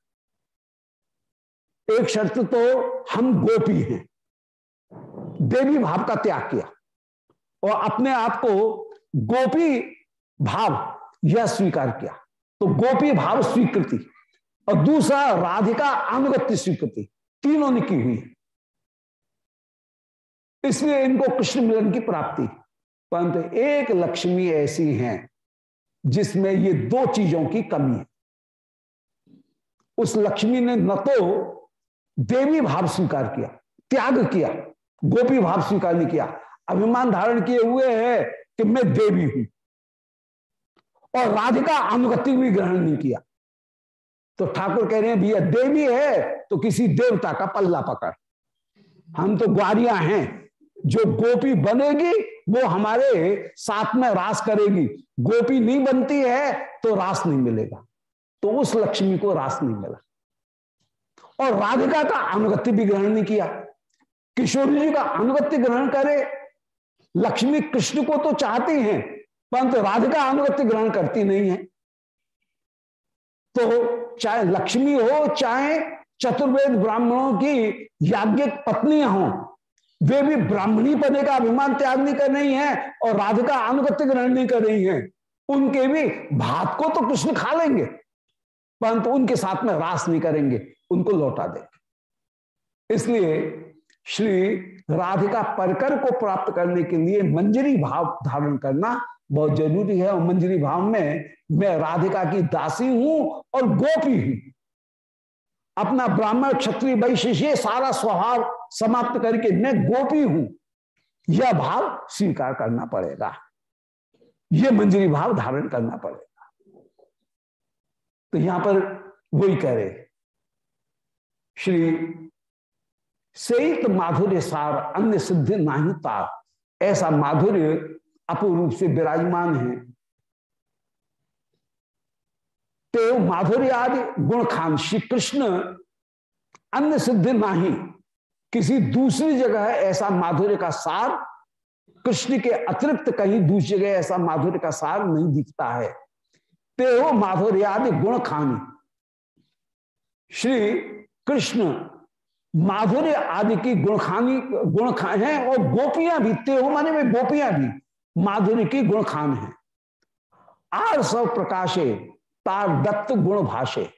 एक शर्त तो हम गोपी हैं। देवी भाव का त्याग किया और अपने आप को गोपी भाव यह स्वीकार किया। तो गोपी भाव स्वीकृति और दूसरा राधिका अनुगत्य स्वीकृति तीनों ने की हुई इसलिए इनको कृष्ण मिलन की प्राप्ति। परंतु एक लक्ष्मी ऐसी है जिसमें ये दो चीज़ों की कमी है। उस लक्ष्मी ने न तो देवी भाव स्वीकार किया, त्याग किया, गोपी भाव स्वीकार नहीं किया, अभिमान धारण किए हुए है कि मैं देवी हूँ। और राधिका अनुगति भी ग्रहण नहीं किया। तो ठाकुर कह रहे हैं, भैया देवी है तो किसी देवता का पल्ला पकड़। हम तो ग्वारियाँ हैं, जो गोपी बनेगी, वो हमारे साथ में रास करेगी। गोपी नहीं बनती है तो रास नहीं मिलेगा। तो उस लक्ष्मी को रास नहीं मिला। और राधिका का अनुगत्य भी ग्रहण नहीं किया। किशोर जी का अनुगत्य ग्रहण करे। लक्ष्मी कृष्ण को तो चाहती हैं, परंतु राधिका अनुगत्य ग्रहण करती नहीं है। तो चाहे लक्ष्मी हो, चाहे चतुर्वेद ब्राह्मणों की याज्ञिक पत्नियाँ हों, वे भी ब्राह्मणी पदे का अभिमान त्याग नहीं कर रही हैं और राधिका अनुगत्य ग्रहण नहीं कर रही हैं। उनके भी भात को तो कृष्ण खा लेंगे, परंतु उनके साथ में रास नहीं करेंगे। उनको लौटा देंगे इसलिए श्री राधिका परकर को प्राप्त करने के लिए मंजरी भाव धारण करना बहुत ज़रूरी है और मंजरी भाव में मैं राधिका की दासी हूँ और गोपी हूँ। अपना ब्राह्मण क्षत्रिय वैशिष्य सारा स्वभाव समाप्त करके मैं गोपी हूँ। यह भाव स्वीकार करना पड़ेगा। यह मंजरी भाव धारण करना पड़ेगा। तो यहाँ पर वही कह रहे श्री सेत माधुर्य सार अन्य सिद्धि नाही तार ऐसा माधुर्य अपूर्व से विराजमान है। तो माधुर्य आदि गुण खान श्री कृष्ण अन्य सिद्धि नाही, किसी दूसरी जगह ऐसा माधुर्य का सार, कृष्ण के अतिरिक्त कहीं दूसरी जगह ऐसा माधुर्य का सार नहीं दिखता है। ते हो माधुर्य आदि गुण खानी श्री कृष्ण माधुर्य आदि की गुणखानी गुण खान है और गोपियाँ भी ते हो माने में गोपियाँ भी माधुर्य की गुण खान है। आर सब प्रकाशे, तार दत्त गुण भाषे।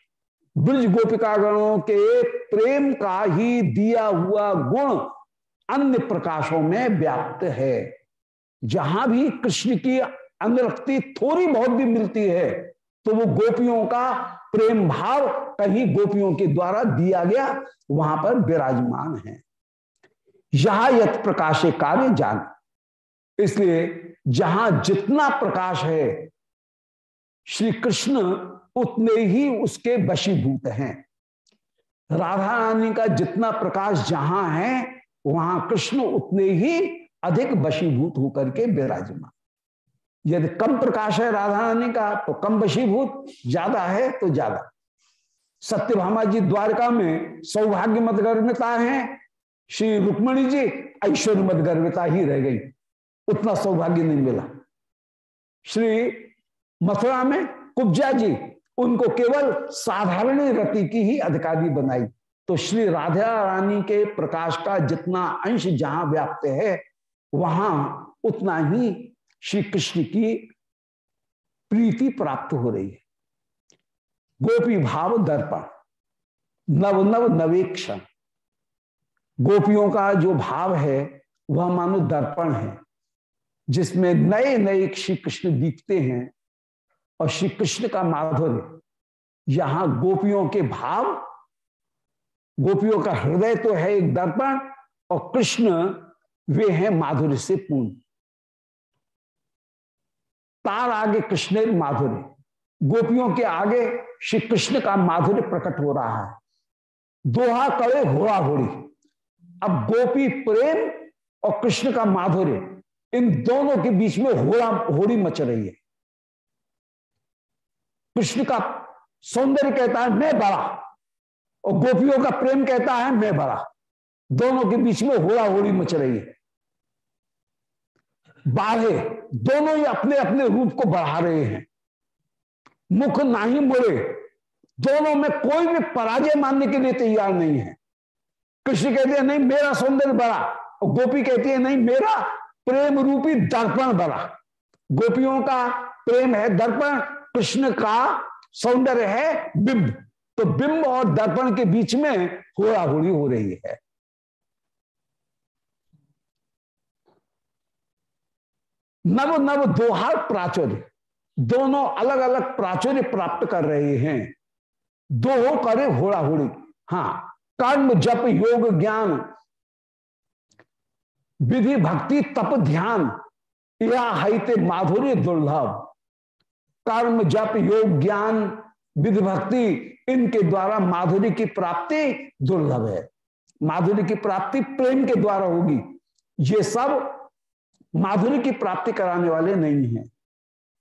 ब्रज गोपिका गणों के प्रेम का ही दिया हुआ गुण अन्य प्रकाशों में व्याप्त है। जहाँ भी कृष्ण की अनुरक्ति थोड़ी बहुत भी मिलती है तो वो गोपियों का प्रेम भाव कहीं गोपियों के द्वारा दिया गया, वहाँ पर विराजमान है। यह यथ प्रकाश कार्य जान। इसलिए जहाँ जितना प्रकाश है श्री कृष्ण उतने ही उसके वशीभूत हैं। राधा रानी का जितना प्रकाश जहाँ है, वहाँ कृष्ण उतने ही अधिक वशीभूत होकर के विराजमान। यदि कम प्रकाश है राधा रानी का तो कम वशीभूत ज़्यादा है तो ज़्यादा। सत्यभामा जी द्वारका में सौभाग्य मत गर्भिता है, श्री रुक्मणी जी ऐश्वर्य मत गर्भिता ही रह गई, उतना सौभाग्य नहीं मिला। श्री मथुरा में कुब्जा जी, उनको केवल साधारण रति की ही अधिकारी बनाई। तो श्री राधा रानी के प्रकाश का जितना अंश जहाँ व्याप्त है, वहाँ उतना ही श्री कृष्ण की प्रीति प्राप्त हो रही है। गोपी भाव दर्पण, नव नव नवेक्षण। गोपियों का जो भाव है, वह मानो दर्पण है, जिसमें नए नए श्री कृष्ण दिखते हैं और श्री कृष्ण का माधुर्य। यहाँ गोपियों के भाव, गोपियों का हृदय तो है एक दर्पण और कृष्ण, वे हैं माधुर्य से पूर्ण। तार आगे कृष्ण माधुर्य। गोपियों के आगे श्री कृष्ण का माधुर्य प्रकट हो रहा है। दोहा करे होड़ा होड़ी अब गोपी प्रेम और कृष्ण का माधुर्य, इन दोनों के बीच में होड़ा होड़ी मच रही है। कृष्ण का सौंदर्य कहता है, मैं बड़ा। और गोपियों का प्रेम कहता है, मैं बड़ा। दोनों के बीच में होड़ा होड़ी मच रही है। बाढ़े दोनों ही अपने अपने रूप को बढ़ा रहे हैं। मुख ना ही मुड़े, दोनों में कोई भी पराजय मानने के लिए तैयार नहीं है। कृष्ण कहते हैं, नहीं, मेरा सौंदर्य बड़ा और गोपी कहती है, नहीं, मेरा प्रेम रूपी दर्पण बड़ा गोपियों का प्रेम है दर्पण, कृष्ण का सौंदर्य है बिंब। तो बिंब और दर्पण के बीच में होड़ा होड़ी हो रही है। नव नव दोहार प्राचुर्य। दोनों अलग अलग प्राचुर्य प्राप्त कर रहे हैं। दो हो करे होड़ा होड़ी हाँ कर्म, जप, योग, ज्ञान। विधि, भक्ति, तप, ध्यान। या हिते माधुर्य दुर्लभ। कर्म, जप, योग, ज्ञान, विधि, भक्ति, इनके द्वारा माधुरी की प्राप्ति दुर्लभ है। माधुरी की प्राप्ति प्रेम के द्वारा होगी। ये सब माधुर्य की प्राप्ति कराने वाले नहीं है।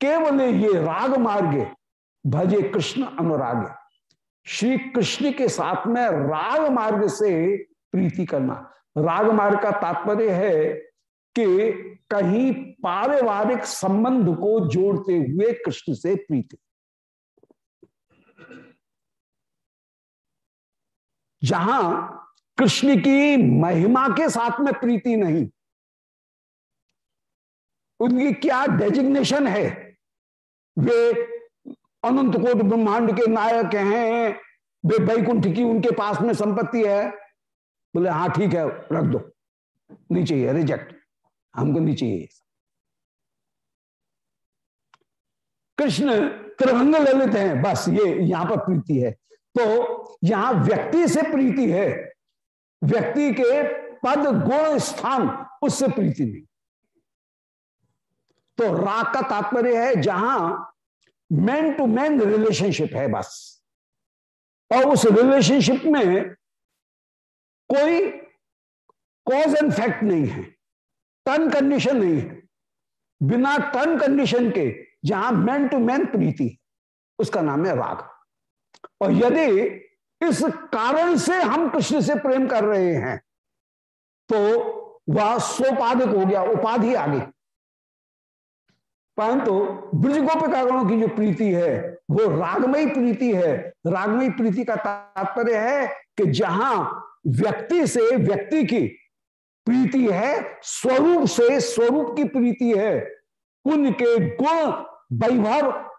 केवल ये राग मार्ग भजे कृष्ण अनुराग। श्री कृष्ण के साथ में राग मार्ग से प्रीति करना। राग मार्ग का तात्पर्य है कि कहीं पारिवारिक संबंध को जोड़ते हुए कृष्ण से प्रीति। जहाँ कृष्ण की महिमा के साथ में प्रीति नहीं उनकी क्या डेजिग्नेशन है? वे अनंत कोट ब्रह्मांड के नायक हैं। वे बैकुंठ की उनके पास में संपत्ति है। बोले हाँ ठीक है, रख दो। नहीं चाहिए रिजेक्ट हमको नहीं चाहिए कृष्ण त्रिभंग ललित हैं। बस, ये यहाँ पर प्रीति है। तो यहाँ व्यक्ति से प्रीति है। व्यक्ति के पद, गुण, स्थान, उससे प्रीति नहीं। तो राग का तात्पर्य है जहाँ मैन टू मैन रिलेशनशिप है बस। और उस रिलेशनशिप में कोई कॉज एंड फैक्ट नहीं है टर्न कंडीशन नहीं है। बिना टर्न कंडीशन के जहाँ मैन टू मैन प्रीति उसका नाम है राग। और यदि इस कारण से हम कृष्ण से प्रेम कर रहे हैं तो वह सोपाधिक हो गया, उपाधि आ गई। परंतु ब्रज की जो प्रीति है, वो रागमयी प्रीति है। रागमयी प्रीति का तात्पर्य है कि जहाँ व्यक्ति से व्यक्ति की प्रीति है, स्वरूप से स्वरूप की प्रीति है उनके गुण, वैभव,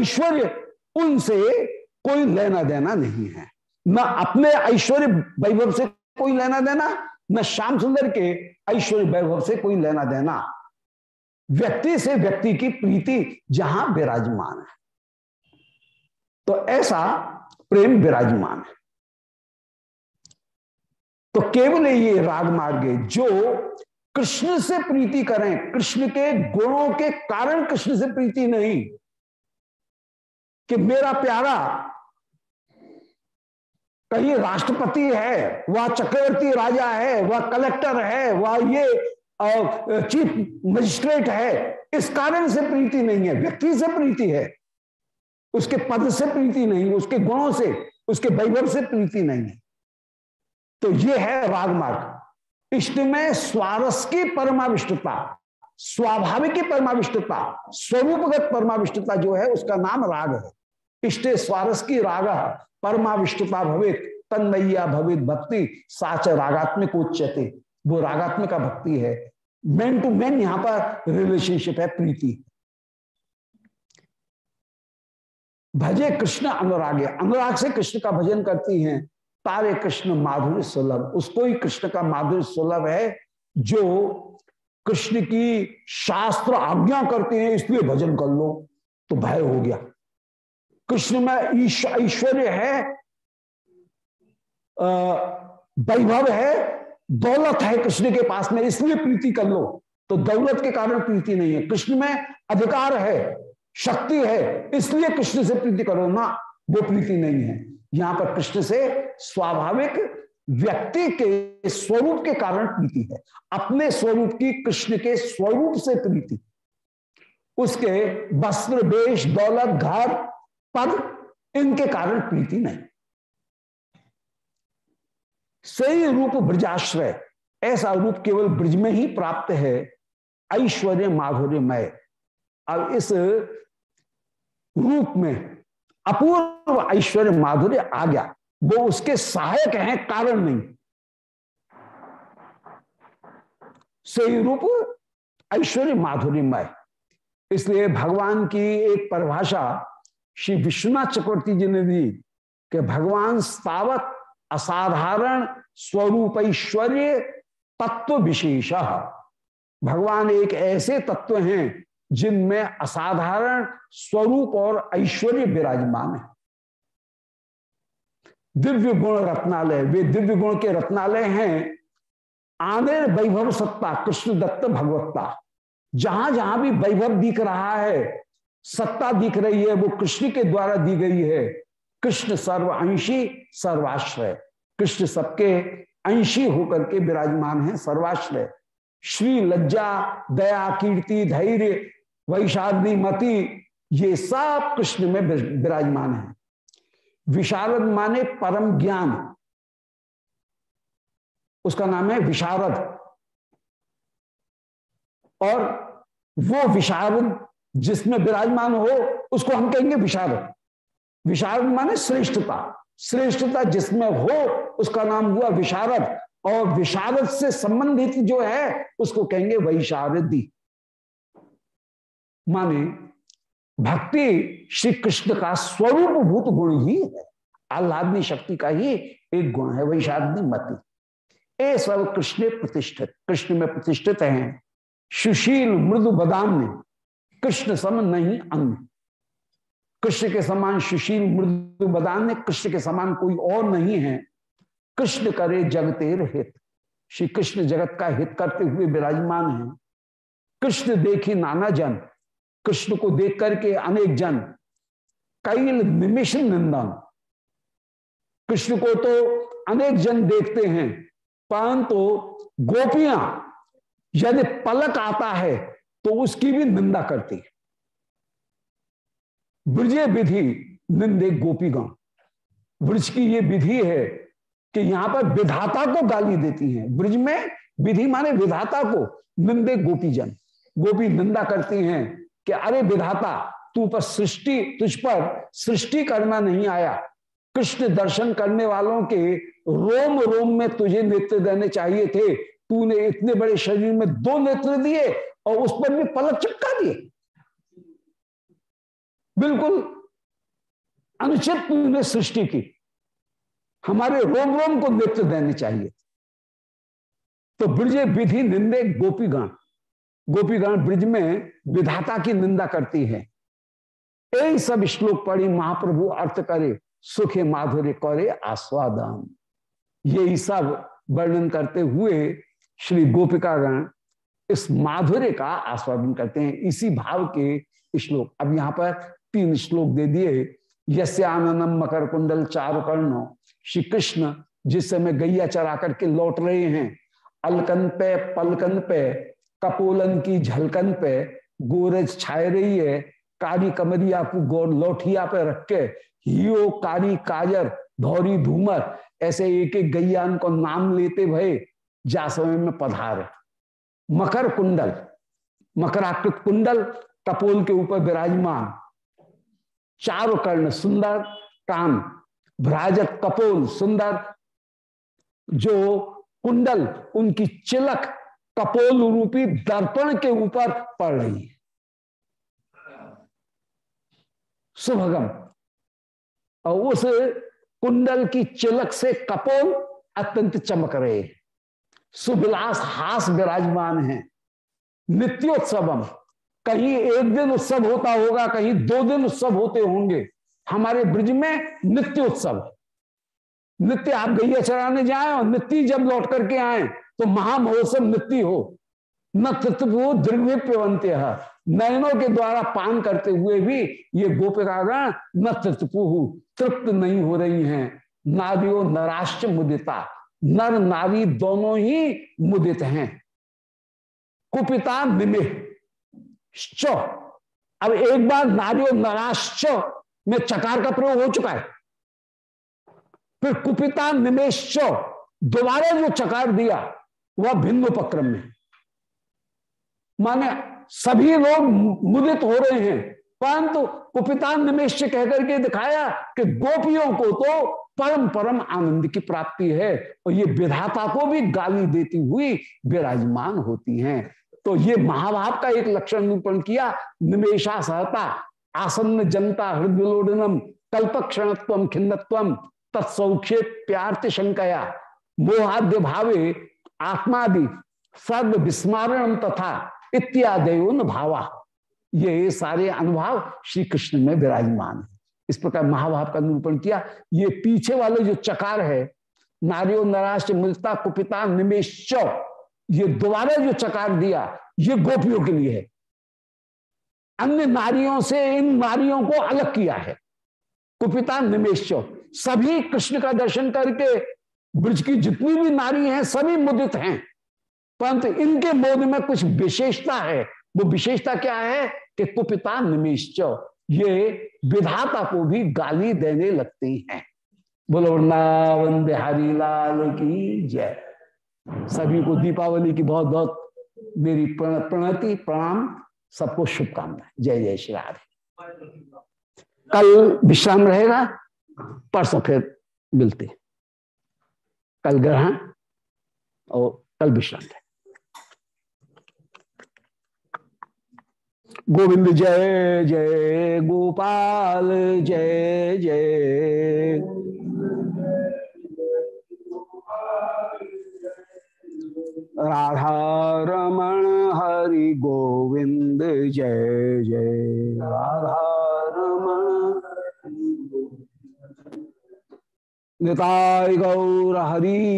ऐश्वर्य उनसे कोई लेना देना नहीं है। न अपने ऐश्वर्य वैभव से कोई लेना देना न श्याम सुंदर के ऐश्वर्य वैभव से कोई लेना देना व्यक्ति से व्यक्ति की प्रीति जहाँ विराजमान है। तो ऐसा प्रेम विराजमान है। तो केवल ये राग मार्ग जो कृष्ण से प्रीति करें, कृष्ण के गुणों के कारण कृष्ण से प्रीति नहीं, कि मेरा प्यारा कहीं राष्ट्रपति है, वह चक्रवर्ती राजा है, वह कलेक्टर है, वह ये चीफ मजिस्ट्रेट है, इस कारण से प्रीति नहीं है, व्यक्ति से प्रीति है। उसके पद से प्रीति नहीं, उसके गुणों से, उसके वैभव से प्रीति नहीं है। तो ये है रागमार्ग। इष्ट में स्वारस की परमाविष्टता, स्वाभाविक परमाविष्टता, स्वरूपगत परमाविष्टता जो है, उसका नाम राग है। इष्ट स्वारस की राग, परमाविष्टता भवित, तन्मय्या भवित भक्ति, साच रागात्मिक उच्चते वो रागात्मिक भक्ति है। मैन टू मैन यहाँ पर रिलेशनशिप है, प्रीति। भजे कृष्ण अनुराग अनुराग से कृष्ण का भजन करती हैं। तारे कृष्ण माधुर्य सुलभ। उसको ही कृष्ण का माधुर्य सुलभ है, जो कृष्ण की शास्त्र आज्ञा करते हैं, इसलिए भजन कर लो तो भय हो गया। कृष्ण में ऐश्वर्य है वैभव है दौलत है कृष्ण के पास में, इसलिए प्रीति कर लो। तो दौलत के कारण प्रीति नहीं है। कृष्ण में अधिकार है, शक्ति है, इसलिए कृष्ण से प्रीति करो ना। वो प्रीति नहीं है। यहाँ पर कृष्ण से स्वाभाविक व्यक्ति के स्वरूप के कारण प्रीति है। अपने स्वरूप की कृष्ण के स्वरूप से प्रीति। उसके वस्त्र, वेश, दौलत, घर, पद, इनके कारण प्रीति नहीं। सही रूप ब्रजाश्रय। ऐसा रूप केवल ब्रज में ही प्राप्त है। ऐश्वर्य माधुर्यमय। अब इस रूप में अपूर्व ऐश्वर्य माधुर्य आ गया। वो उसके सहायक हैं, कारण नहीं। सही रूप ऐश्वर्य माधुर्यमय। इसलिए भगवान की एक परिभाषा श्री विश्वनाथ चक्रवर्ती जी ने दी कि भगवान स्थावत असाधारण स्वरूप ऐश्वर्य तत्व विशेष भगवान एक ऐसे तत्व हैं जिनमें असाधारण स्वरूप और ऐश्वर्य विराजमान है। दिव्य गुण रत्नालय, वे दिव्य गुण के रत्नालय हैं। आने वैभव सत्ता, कृष्ण दत्त भगवत्ता। जहाँ जहाँ भी वैभव दिख रहा है, सत्ता दिख रही है, वो कृष्ण के द्वारा दी गई है। कृष्ण सर्व अंशी सर्वाश्रय। कृष्ण सबके अंशी होकर के विराजमान है, सर्वाश्रय। श्री लज्जा, दया, कीर्ति, धैर्य, वैशाली, मति, ये सब कृष्ण में विराजमान है। विशारद माने परम ज्ञान। उसका नाम है विशारद। और वो विशारद जिसमें विराजमान हो, उसको हम कहेंगे विशारद। विशारद माने श्रेष्ठता। श्रेष्ठता जिसमें हो, उसका नाम हुआ विशारद। और विशारद से संबंधित जो है, उसको कहेंगे वैशारदी। माने भक्ति श्री कृष्ण का स्वरूप भूत गुण ही है। आह्लादनी शक्ति का ही एक गुण है वैशारदी मति। ये सब कृष्ण प्रतिष्ठित। कृष्ण में प्रतिष्ठित हैं। सुशील मृदु बदाम कृष्ण सम नहीं अन्य कृष्ण के समान सुशील मृदु बदान कृष्ण के समान कोई और नहीं है। कृष्ण करे जगतेर हित। श्री कृष्ण जगत का हित करते हुए विराजमान है। कृष्ण देखी नाना जन। कृष्ण को देख करके अनेक जन। कैल निमिष निंदन। कृष्ण को तो अनेक जन देखते हैं। परंतु तो गोपियाँ, यदि पलक आता है तो उसकी भी निंदा करती है। ब्रजे विधि निंदे गोपीगण। ब्रज की ये विधि है कि यहाँ पर विधाता को गाली देती है। ब्रज में विधि माने विधाता को निंदे गोपीजन। गोपी निंदा करती हैं कि अरे विधाता, तू पर सृष्टि, तुझ पर सृष्टि करना नहीं आया। कृष्ण दर्शन करने वालों के रोम रोम में तुझे नेत्र देने चाहिए थे। तूने इतने बड़े शरीर में दो नेत्र दिए और उस पर भी पलक चिपका दिए। बिल्कुल अनुचित तूने सृष्टि की। हमारे रोम रोम को नृत्य देने चाहिए। तो ब्रज विधि निंदे गोपीगण। गोपीगण ब्रिज में विधाता की निंदा करती है। यही सब श्लोक पढ़ी महाप्रभु अर्थ करे, सुखे माधुर्य करे आस्वादन। यही सब वर्णन करते हुए श्री गोपिकागण इस माधुर्य का आस्वादन करते हैं। इसी भाव के श्लोक। अब यहाँ पर तीन श्लोक दे दिए, यस्य आनंदम मकर कुंडल चारु कर्ण। श्री कृष्ण, जिस समय गैया चरा करके लौट रहे हैं, अलकन पे, पलकन पे, कपोलन की झलकन पे, गोरज छाए रही है, कारी कमरिया को गोर लौठिया पे रख के हियो कारी काजर, धौरी धूमर, ऐसे एक एक गैयान को नाम लेते भय, जा समय में पधार। मकर कुंडल, मकराकृत कुंडल कपोल के ऊपर विराजमान। चारों कर्ण सुंदर कान भ्राजक कपोल सुंदर, जो कुंडल, उनकी चिलक कपोल रूपी दर्पण के ऊपर पड़ रही है। सुभगम और उस कुंडल की चिलक से कपोल अत्यंत चमक रहे सुविलास हास विराजमान है। नित्योत्सवम। कहीं एक दिन उत्सव होता होगा, कहीं दो दिन उत्सव होते होंगे। हमारे ब्रिज में नित्य उत्सव नित्य आप गैया चराने जाए और नित्य जब लौट करके आए तो महामहोत्सव नित्य हो। न तृत्व दृढ़ नयनों के द्वारा पान करते हुए भी ये गोपिकागण न तृतपु तृप्त नहीं हो रही हैं। नारियो नराश्च मुदिता। नर नारी दोनों ही मुदित हैं। कुपिता निमे अब एक बार नारियो नराश्च में चकार का प्रयोग हो चुका है। फिर कुपिता निमेश दोबारा जो चकार दिया, वह भिन्न उपक्रम में। माने सभी लोग मुदित हो रहे हैं, परंतु कुपिता निमेश कहकर के दिखाया कि गोपियों को तो परम परम आनंद की प्राप्ति है, और ये विधाता को भी गाली देती हुई विराजमान होती हैं। तो ये महाभाव का एक लक्षण निरूपण किया निमेशा सहता, आसन्न जनता हृदयोडनम कल्पक्षणत्व खिन्नत्व, तत्सौख्य प्यार्थ शंकया, मोहाद्य भावे, आत्मादि सर्व विस्मारण तथा इत्यादि भावा। ये सारे अनुभाव श्री कृष्ण में विराजमान है। इस प्रकार महाभाव का निरूपण किया। ये पीछे वाले जो चकार है, नारियो नराश मिलता कुपिता निमेश ये दोबारा जो चकार दिया, ये गोपियों के लिए है। अन्य नारियों से इन नारियों को अलग किया है। कुपिता निमेश सभी कृष्ण का दर्शन करके ब्रज की जितनी भी नारी हैं, सभी मुदित हैं। परंतु इनके मोद में कुछ विशेषता है। वो विशेषता क्या है? कि कुपिता निमिश्च ये विधाता को भी गाली देने लगती हैं। बोलो, वृंदावन बिहारी लाल की जय। सभी को दीपावली की बहुत बहुत मेरी प्रणति, प्रणाम, सबको शुभकामनाएँ। जय जय श्री राधे। कल विश्राम रहेगा, परसों फिर मिलते कल ग्रहण और कल विश्राम गोविंद जय जय गोपाल, जय जय। राधा रमण हरि गोविंद जय जय। राधा रमण निताय गौर हरि।